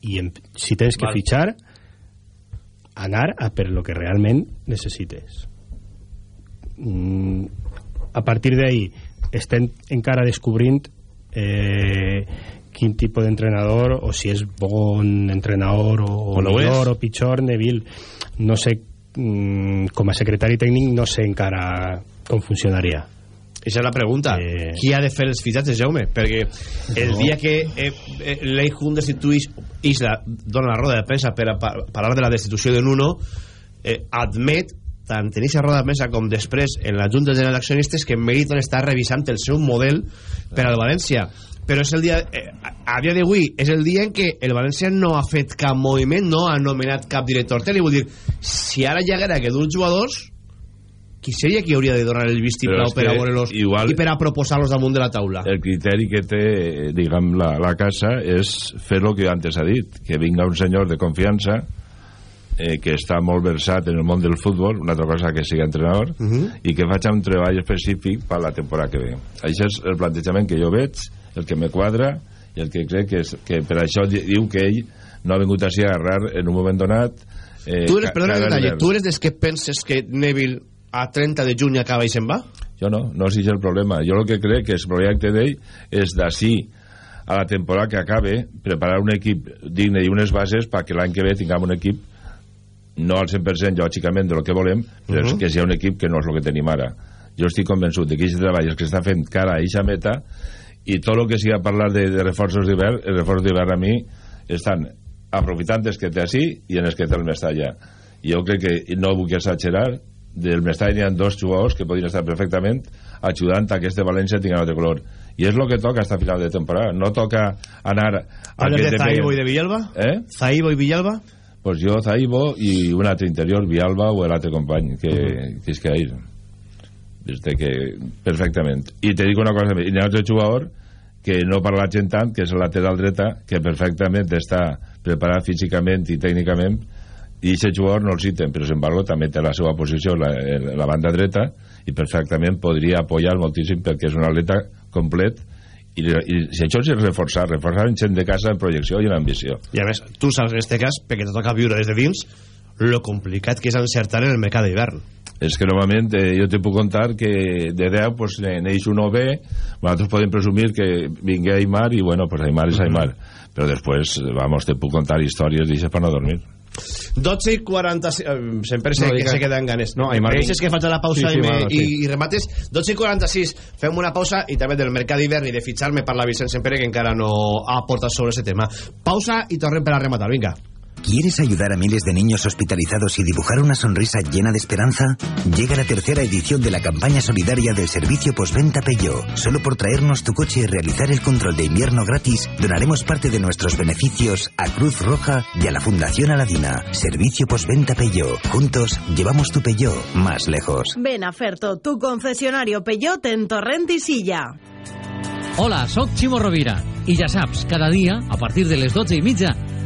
i en, si tens que Val. fitxar anar a per lo que realment necessites mm, a partir d'ahí estem encara descobrint eh, quin tipus d'entrenador o si és bon entrenador o, O no millor és. o pitjor Neville no sé mm, com a secretari tècnic no sé encara com funcionaria Esa és la pregunta. Eh. Qui ha de fer els fitxatges, Jaume? Perquè el No. dia que eh, eh, l'Eichhund destituís Isla dona la roda de premsa per a pa parlar de la destitució de Nuno eh, admet tant en aquesta roda de premsa com després en la Junta General d'Accionistes que Meriton està revisant el seu model per al València però és el dia eh, a, dia d'avui és el dia en què el València no ha fet cap moviment no ha nomenat cap director tècnic vull dir, si ara hi haguera que dur jugadors qui seria qui hauria de donar el vistiplau per a veure-los i per a proposar-los damunt de la taula El criteri que té, diguem, la, la casa és fer el que antes ha dit, que vinga un senyor de confiança eh, que està molt versat en el món del futbol, una altra cosa que sigui entrenador, Uh -huh. i que faci un treball específic per la temporada que ve. Això és el plantejament que jo veig, el que me quadra, i el que crec que, és, que per això di- diu que ell no ha vingut així a agarrar en un moment donat eh, tu eres, perdona detall, tu eres dels que penses que Neville a 30 de juny acaba i se'n va? Jo no, no és el problema. Jo el que crec que el projecte d'ell és d'ací a la temporada que acabe preparar un equip digne i unes bases perquè l'any que ve tinguem un equip no al 100% lògicament de lo que volem però Mhm. uh -huh. que sigui un equip que no és el que tenim ara jo estic convençut de que aquest treball és que està fent cara a eixa meta i tot el que sigui parlar de, de reforços d'hivern els reforços d'hivern a mi estan aprofitant els que té així i en els que té el Mestalla jo crec que no vull exagerar del Mestalla n'hi ha dos jugadors que podrien estar perfectament ajudant a que este València tingui un altre color i és el que toca hasta final de temporada no toca anar a que de Zaibo i de Villalba? eh? Zaibo i Villalba? pues jo Zaibo i un altre interior Vialba o l'altre company que, que és que ahir des de que perfectament. I te dic una cosa hi ha un altre jugador que no parla la gent tant que és el lateral dreta que perfectament està preparat físicament i tècnicament i aquest jugador no el citen però sin embargo també té la seva posició la, la banda dreta i perfectament podria apoyar moltíssim perquè és un atleta complet i, i si això és reforçar, reforçar en gent de casa en projecció i en ambició. I a més, tu saps en este cas perquè te toca viure des de dins lo complicat que és encertar en el mercat d'hivern és que normalment eh, jo te puc contar que de 10 pues, neix un OB nosaltres podem presumir que vingué Aymar i bueno, pues Aymar és Aymar. -huh. però després, vamos, te puc contar històries d'aixes per no dormir. 12 i 46 eh, sempre sé No, que se queden ganes No, Aymar, Deixes que faig la pausa Sí, sí, i, me, sí. i, i remates? 12 i 46 fem una pausa i també del mercat d'hivern i de fitxar-me per la Vicent Sempere que encara no ha aportat sobre ese tema. Pausa i tornem per a rematar, vinga ¿Quieres ayudar a miles de niños hospitalizados y dibujar una sonrisa llena de esperanza? Llega la tercera edición de la campaña solidaria del servicio postventa Peugeot. Solo por traernos tu coche y realizar el control de invierno gratis, donaremos parte de nuestros beneficios a Cruz Roja y a la Fundación Aladina. Servicio postventa Peugeot. Juntos llevamos tu Peugeot más lejos. Ven a Ferto, tu concesionario Peugeot en Torrent i Silla. Hola, sóc Ximo Rovira i ja saps, cada dia, a partir de les 12 i mitja,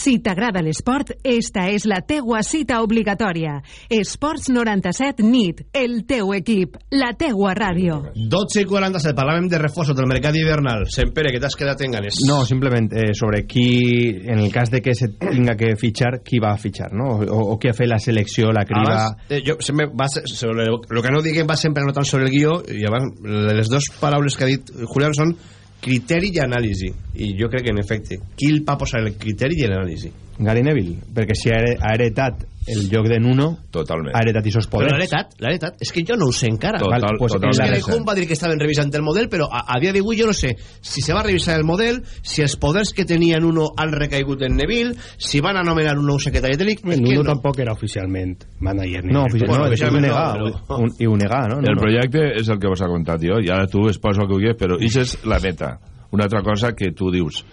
Si t'agrada l'esport, esta és la teua cita obligatòria. Esports 97 NIT, el teu equip, la teua ràdio. 12 i 47, parlàvem de reforços del mercat hivernal Sempere, que t'has quedat en ganes No, simplement eh, sobre qui, en el cas de que se tinga que fitxar, qui va a fitxar, no? O, o qui ha fet la selecció, la criba... Abans, eh, jo, sempre va ser, sobre el, el que no diguem va sempre anotant sobre el guió i abans, les dues paraules que ha dit Julián són criteri i anàlisi. I jo crec que en efecte qui el va posar el criteri i l'anàlisi Gary Neville, perquè si ha here- ha heretat el lloc de Nuno, Totalment. ha heretat però poders. l'ha heretat, l'ha heretat és que jo no ho sé encara Total- Val, pues que la l'Ejun va dir que estaven revisant el model però a, a dia d'avui jo no sé si se va revisar el model si els poders que tenien uno han recaigut en Neville si van anomenar un nou secretari tècnic és que Nuno no. tampoc era oficialment manager ni No, director. oficial, no, oficialment no, un, i ho negà, no? el no, projecte és el que vos ha contat jo i ara tu es posa el que vulguis però això és la meta una altra cosa que tu dius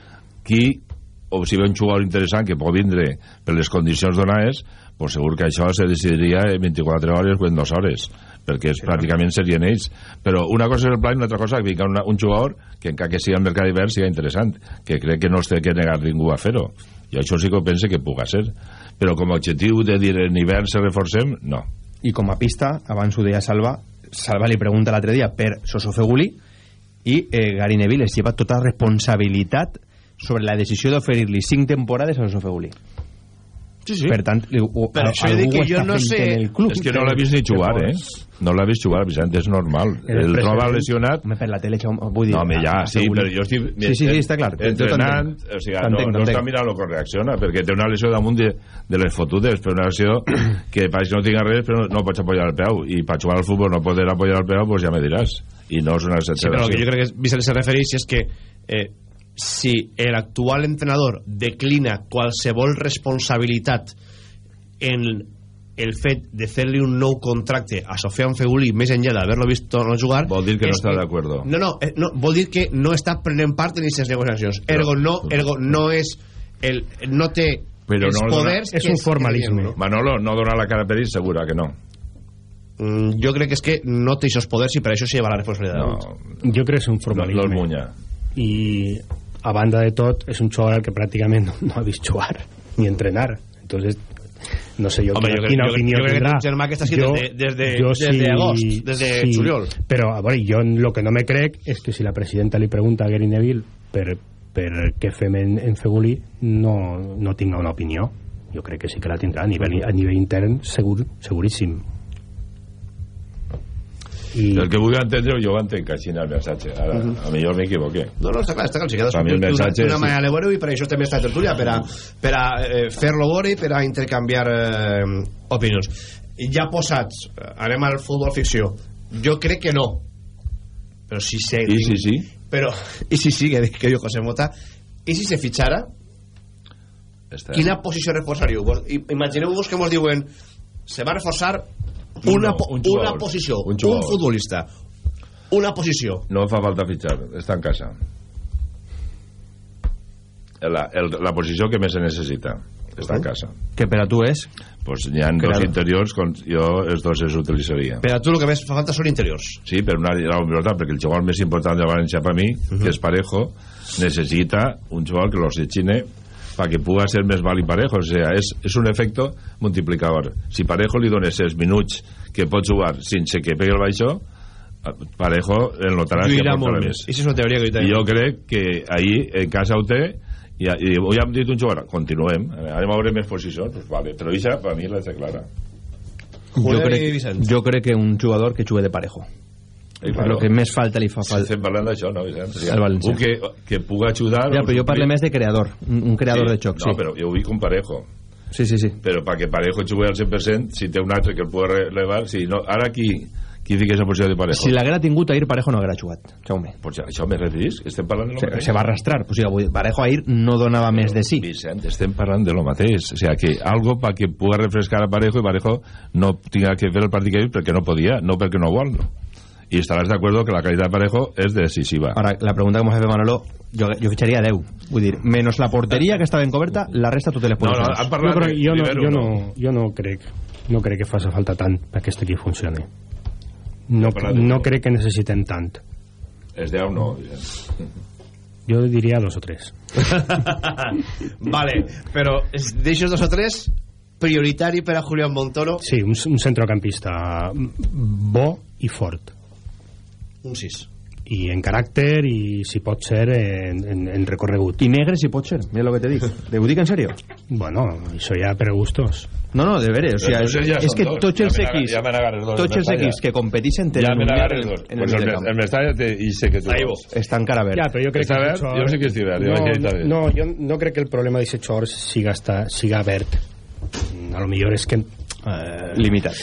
qui o si ve un jugador interessant que pot vindre per les condicions donades pues segur que això se decidiria en 24 hores o en 2 hores perquè és, pràcticament serien ells. Però una cosa és el pla i una altra cosa que vinga una, un jugador que encara que sigui al mercat d'hivern sigui interessant que crec que no es té que negar ningú a fer-ho. I això sí que ho pense que puga ser. Però com a objectiu de dir en hivern se reforcem, no. I com a pista, abans ho deia Salva, Salva li pregunta l'altre dia per Soso Feguli i eh, Gary Neville es lleva tota responsabilitat sobre la decisió d'oferir-li 5 temporades a Soso Feguli. Sí, sí. Per tant, o, Per això algú dic que jo no sé- en el club. és que no l'ha vist ni jugar, eh? No l'ha vist jugar, Vicent, és normal. El El troba lesionat... Home, per la tele, vull dir... No, home, ja, sí, però jo estic... Sí, sí, sí, està clar. Entrenant, o sigui, no, no està mirant el que reacciona, perquè té una lesió damunt de, de les fotudes, però una lesió que pareix que no tinga res, però no, no pots apoyar el peu, i per jugar al futbol no poder apoyar el peu, pues ja me diràs. I no és una Sí, però el que jo crec que Vicent se refereix és que eh, si l'actual entrenador declina qualsevol responsabilitat en el fet de fer-li un nou contracte a Sofian Feguli més enllà d'haver-lo vist no jugar Vol dir que no és està d'acord. no, no, eh, no, vol dir que no està prenent part en aquestes negociacions ergo no, ergo no és el, no té Però els no dona- poders és que un es- formalisme. que- Manolo, no donar la cara per ell, segura que no. Mm, jo crec que és que no té aquests poders i per això se lleva la responsabilitat No. Jo crec que és un formalisme. No, no el munya. I a banda de tot, és un jugador que pràcticament no, no ha vist jugar ni entrenar. Entonces, no sé jo Home, quina, jo crec- quina jo crec- opinió jo crec que tindrà. germà que està Jo- des de- des de- jo des de agost, des de juliol. Però, a veure, jo lo que no me crec és que si la presidenta li pregunta a Gary Neville per, per què fem en, en Feguli, no, no tinga una opinió. Jo crec que sí que la tindrà a nivell, a nivell intern, segur, seguríssim. I... El que vull entendre, jo ho entenc així en el missatge. Ara, Mhm. a millor m'equivoqué. No, no, està clar, està clar. Si el d'una- missatge d'una és- manera de veure i per això també està tertúlia, per a, per a eh, fer-lo veure i per a intercanviar eh, opinions. Ja posats, anem al futbol ficció. Jo crec que no. Però si sé... I sí, sí. Però, i si sí, que, que diu José Mota, i si se fitxara Està. quina posició reforçaríeu imagineu-vos que mos diuen se va reforçar una, po- un jugador. una posició Un un, futbolista una posició No fa falta fitxar, està en casa. La, el, la posició que més se necessita està en casa. Que per a tu és? Pues n'hi ha dos interiors, con, jo els dos els utilitzaria. per a tu el que més fa falta són interiors Sí, per una raó important, perquè el jugador més important de València per mi, que és Parejo, necessita un jugador que los echine para que puga ser més vàlid Parejo. O sea, és, és un efecte multiplicador. Si Parejo li dones els minuts que pot jugar sense que pegui el baixó, Parejo el notarà que molt més. I és una teoria que jo I jo crec que ahir en casa ho té i, i avui hem dit un jugador continuem, anem a veure més posicions pues vale, però això per mi la té clara Jo crec, jo crec que un jugador que jugue de parejo. Eh, El claro. que més falta li fa falta. estem parlant d'això, no, Vicent? O sigui, algú que, que puga ajudar Ja, però jo parlo suplir. més de creador, un, creador Sí, de xoc, no, sí. però jo ho dic un Parejo Sí, sí, sí. però perquè Parejo jugui al 100% si té un altre que el pugui relevar si no, ara qui, qui fica aquesta posició de Parejo Si l'haguera tingut ahir, Parejo no haguera jugat, Jaume. pues això me referís estem parlant de lo Se, mateix se va arrastrar. Pues, sí, avui Parejo ahir no donava més de sí. Vicent, estem parlant de lo mateix o sea, que algo para que puga refrescar a Parejo y Parejo no tenga que fer el partit que perquè no podia, no perquè no vol no. I estaràs d'acord que la qualitat de Parejo és decisiva. Ara, la pregunta que m'ha fet Manolo, jo, jo fitxaria 10. Vull dir, menys la porteria que estava encoberta, la resta totes les No, no, Jo, parlat de jo, no, jo, no? no, jo no crec no crec que faci falta tant perquè aquest equip funcioni. No, de no tu. crec que necessitem tant. És 10 no? Jo diria dos o tres. Vale, però d'aixòs dos o tres. Prioritari per a Julián Montoro. Sí, un, un centrocampista bo i fort un 6 i en caràcter i si pot ser en, en, en recorregut I negre si pot ser, mira lo que te dic. Te ho dic en serio? bueno, això ja per a gustos No, no, de veres. O sea, entonces ja és que dos. tots Ja els equips ja dos, tots en els equips que competixen ja tenen me un negre dos en el pues el, del camp. el Mestalla té, i sé que tu Ahí vols. Està encara verd. Ja, però jo crec Està que verd? això- Jo sí que estic verd, no, està bé. no, jo no crec que el problema d'aquest xor siga, esta, siga verd a lo millor és que eh, Limitat.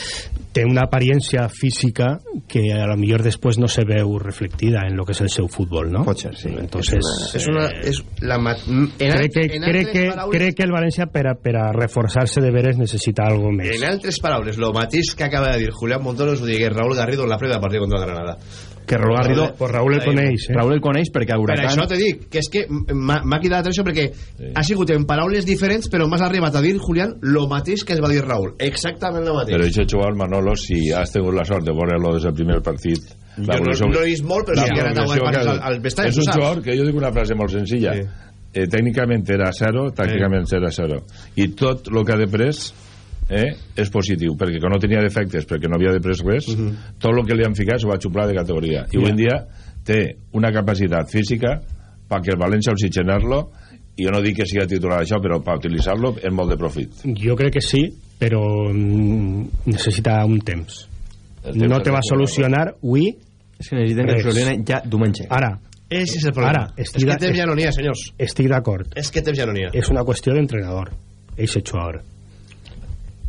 Té una apariencia física que a lo millor després no se veu reflectida en lo que és el seu futbol, no? Pot ser, sí. Entonces, és una, eh, és la en, crec que, en crec, que, paraules, crec que el València per a, per a reforçar-se de veres necessita algo més. en altres paraules, lo mateix que acaba de dir Julián Montoro ho digué Raúl Garrido en la prèvia del partit contra Granada Que Raúl Garrido... Pues Raúl el coneix, eh? Raúl el coneix perquè a per Huracán... això te dic, que és que m'ha cridat l'atenció perquè ha sigut en paraules diferents però m'has arribat a dir, Julián, lo mateix que es va dir Raúl exactament lo mateix Però això jugar Manolo, si has tingut la sort de veure-lo des del primer partit... Jo no- no he vist molt, però sí que al- al vestall, És un jugador que jo dic una frase molt senzilla. Sí. Eh, tècnicament era zero, tàcticament era zero. I tot el que ha després eh, és positiu, perquè que no tenia defectes, perquè no havia després res, tot el que li han ficat s'ho va xuplar de categoria. I avui en dia té una capacitat física perquè el València oxigenar-lo i jo no dic que sigui titular això, però per utilitzar-lo és molt de profit. Jo crec que sí, però mm, necessita un temps. Temps No és te va solucionar avui És que necessiten que Res. solucione ja diumenge. Ara, Ese és el problema. Ara, és estic que de- temps ja no n'hi ha, senyors. estic d'acord. És que temps ja no n'hi ha. És una qüestió d'entrenador, eixe jugador.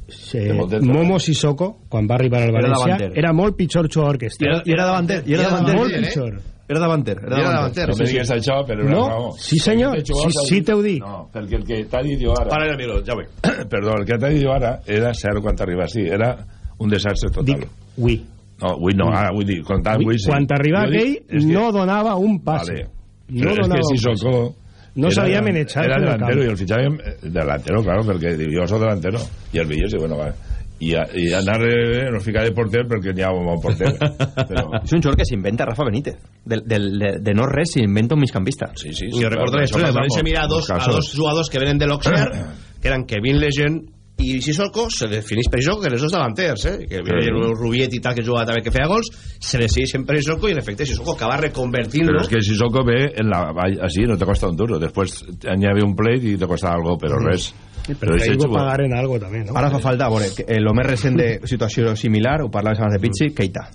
Se. Momo Sissoko, quan va arribar al Era València, davanter. era molt pitjor jugador que este. I era, i era davanter. I era Era davanter. molt pitjor. Era davanter. Era Era davanter. No me digues això, però No, raó. sí, senyor, sí- sí t'ho dic. No, perquè el que t'ha dit jo ara... Para el micro, ja. Perdó, el que t'ha dit jo ara era cert quan t'arriba, sí, era un desastre total. Dic, ui. No, avui no, ara vull dir, avui sí. Quan aquell, que- no donava un passe. Vale. No Però és que un si passe. Socó... No era sabia delan- manejar Era el delantero i el fitxàvem eh, delantero, claro, perquè jo soc delantero. I el veia, sí, bueno, va. I, a, i anar eh, no ficar de porter perquè n'hi ha un bon porter. Però, És un jugador que s'inventa Rafa Benítez. De, de, de, de no res s'inventa un migcampista. sí, sí, Jo recordo la història, el València mira a dos, a dos jugadors que venen de l'Auxerre, que eren Kevin Legend i Sissoko, se defineix per això que els dos davanters, eh? que Sí. Rubiet i tal que jugava també que feia gols, se decideix sempre Sissoko i en efecte Sissoko acaba reconvertint-lo Pero es que Sissoko ve en la así, no te cuesta un duro. Después añade un plate y te cuesta algo, pero res. Sí, Però però jugador- pagar en algo també, no? Ara fa falta, a veure, eh, lo més recent de situació similar, ho parlaves abans de Pizzi, Keita.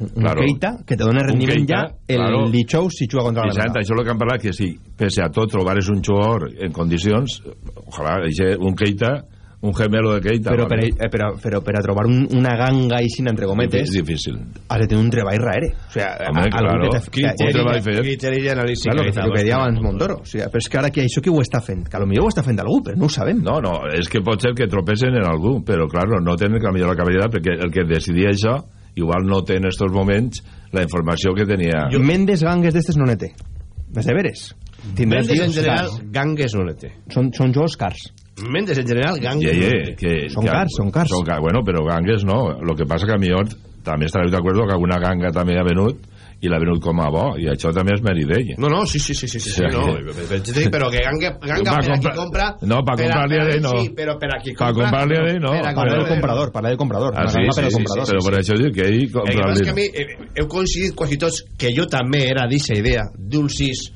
Un Claro. Keita que te dona rendiment Keita, ja el claro. dijous si juga contra la Granada. això és el que hem parlat, que si, pese a tot, trobares un jugador en condicions, ojalà, un Keita, un gemelo de Keita. però per, eh, però, però per a trobar un, una ganga així entre gometes És difícil. has de tenir un treball rare o sea, Home, a- claro. que t'ha- Quin- que- un treball fet. Claro, i el que deia abans Montoro o sigui, però és que ara que això qui ho està fent que potser ho està fent algú però no ho sabem No, no, és que pot ser que tropecen en algú, però, claro, no tenen la millor capacitat perquè el que decidia això igual no té en estos moments la informació que tenia... jo... Mendes gangues d'estes no ne té és de veres Tindràs Mendes en general, cars. gangues no ne té. són, són jugadors cars Mendes en general, gangues Ye, no ye, ne té. que, Son que- cars, son cars. ca- bueno, però gangues no. Lo que passa que a millor també estaré d'acord que alguna ganga també ha venut i l'ha venut com a bo, i això també és mèrit d'ell. No, no, sí, sí, sí, sí, sí, sí Sí. no, però que ganga, ganga per a qui compra... No, per a- comprar-li a per a- ell, no. Sí, però per a qui compra... comprar-li a ell, no. Per a parla del comprador parla del comprador Ah, sí, sí, per sí, comprador però per això dic que ell El que passa que a mi eh, heu coincidit quasi tots que jo també era d'aquesta idea d'un 6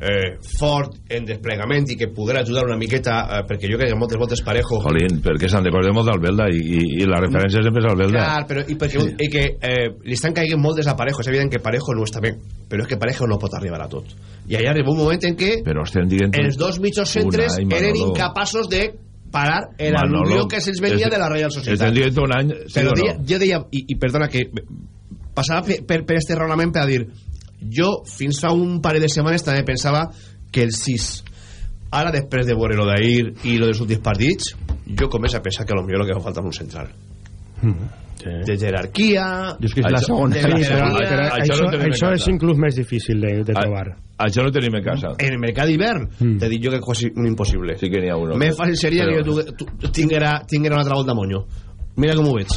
eh, fort en desplegament i que poguera ajudar una miqueta eh, perquè jo crec que moltes voltes Parejo Jolín, perquè se'n recordem molt d'Albelda i, i, i la referència sempre és Albelda. Clar, però, i perquè sí. i que eh, li estan caient moltes a Parejo és evident que Parejo no està bé però és que Parejo no pot arribar a tot i allà arriba un moment en què Però estem dient... els dos mitjos centres eren incapaços de parar el Manolo, al·luvió que se'ls venia és- de la Real Societat Estem dient un any, sí però no? deia, jo deia, i, i perdona que passava per, per, per este raonament per a dir jo fins fa un parell de setmanes també pensava que el 6 ara després de veure lo d'ahir i lo dels últims partits jo començo a pensar que a lo millor lo que fa falta és un central de jerarquia és que és la segona. de Sí, però, però això això, no això és inclús més difícil de, de trobar. Això no tenim en casa. en el mercat d'hivern Mm. te dic jo que és quasi un impossible Sí que n'hi ha uno. més fàcil seria Però- que jo tu, tu, tinguera, tinguera una altra volta monyo mira com ho veig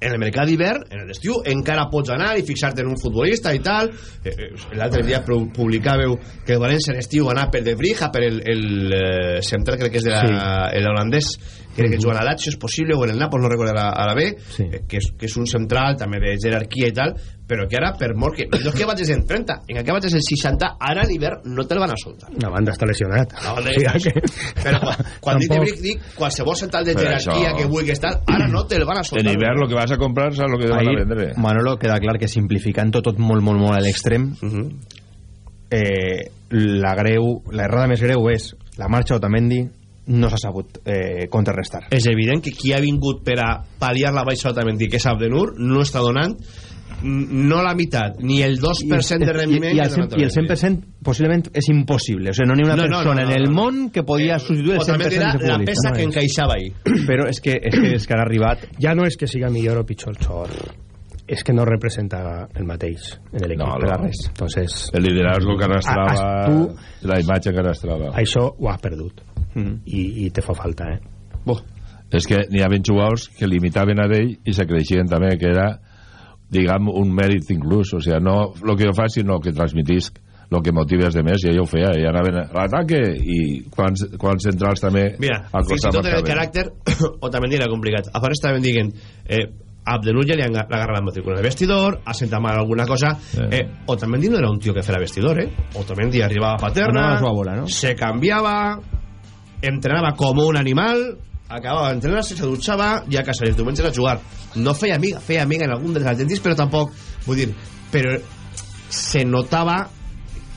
en el mercat d'hivern, en l'estiu, encara pots anar i fixar-te en un futbolista i tal. Eh, eh, L'altre dia pu- publicàveu que el València en estiu anar per De Brija, per el, el eh, central, crec que és de la, el holandès, crec que juga a la Lazio, és possible, o en el Nàpols, no recordo ara, ara bé, Sí. eh, que, és, que és un central també de jerarquia i tal, però que ara, per mort que... Jo és que vaig en 30, en què vaig en 60, ara a l'hivern no te'l van a soltar. La banda està lesionat. Banda O sigui que- Però quan, quan dic Brick, dic qualsevol central de jerarquia això- que vulgui estar, ara no te'l van a En soltar. hivern lo que vas a comprar saps lo que te van a vendre. Manolo, queda clar que simplificant tot, tot molt, molt, molt a l'extrem Mhm. eh, la greu, la errada més greu és la marxa d'Otamendi no s'ha sabut eh, contrarrestar És evident que qui ha vingut per a pal·liar la baixa Otamendi, que és Abdenur, no està donant no la meitat, ni el 2% de rendiment i, i, el, que ha 100, i el 100% possiblement és impossible o sigui, no n'hi ha una No, no, persona no, no, en el no. món que podia substituir el 100% Otamendi era de la peça no que és. encaixava ahí però és que, és que, és que han arribat Ja no és que siga millor o pitjor el xor, és que no representa el mateix en l'equip. No, per no. a res. Entonces, El liderazgo que arrastrava, Ah, tu- la imatge que arrastrava. això ho has perdut. Mhm. I, I te fa falta, eh? Bo. És que n'hi havia jugadors que limitaven a ell i se creixien també, que era, diguem, un mèrit inclús. O sigui, no el que jo faig, sinó que transmitisc el que motives de més, i ell ho feia, i anaven a l'ataque, i quants, quants centrals també Mira, fins i tot en el caràcter Otamendi era complicat a part estaven dient eh, Abdelur ja li han agarrat la matrícula de vestidor ha sentat mal alguna cosa eh, Otamendi no era un tio que fera vestidor eh? Otamendi arribava a paterna la seva bola, no? se canviava entrenava com un animal acabava d'entrenar-se, se dutxava i a casa els diumenges a jugar. No feia amiga, feia amiga en algun dels atletis però tampoc, vull dir però se notava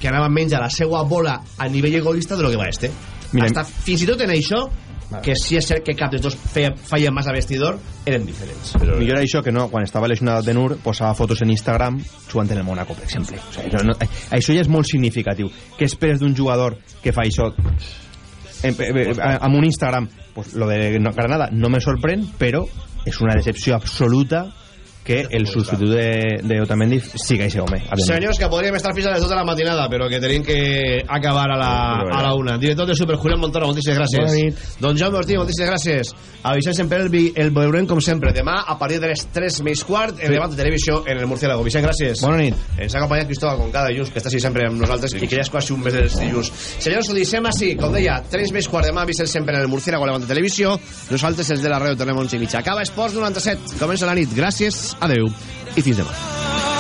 que anava menys a la seva bola a nivell egoista de lo que va este. Mira, Hasta, fins i tot en això que si és cert que cap dels dos feia, feia massa vestidor eren diferents. Però... millor això que no, quan estava lesionat de Nur posava fotos en Instagram jugant en el Mónaco per exemple. O sigui, això, no, això ja és molt significatiu. Què esperes d'un jugador que fa això? En, en, en, amb un Instagram pues, lo de Granada no me sorprèn però és una decepció absoluta que el substitut de, de Otamendi siga ese home. Senyors, que podríem estar fins a les 2 de la matinada, però que tenim que acabar a la, a la una. Director de Super, Julián Montoro, moltíssimes gràcies. Don Jaume Ortiz, moltíssimes gràcies. Avisem sempre el, vi- el veurem com sempre. Demà, a partir de les 3 més quart, el Sí. debat de televisió en el Murciélago. Vicent, gràcies. Bona nit. Ens ha acompanyat Cristóbal con cada dilluns, que està així sempre amb nosaltres i que ja és quasi un mes dels dilluns. Senyors, ho deixem així, com deia, 3 més quart demà, Vicent sempre en el Murciélago, a la televisió. Nosaltres, els de la ràdio, tornem a 11 i mitja. Acaba Esports 97. Comença la nit. Gràcies, adeu i fins demà.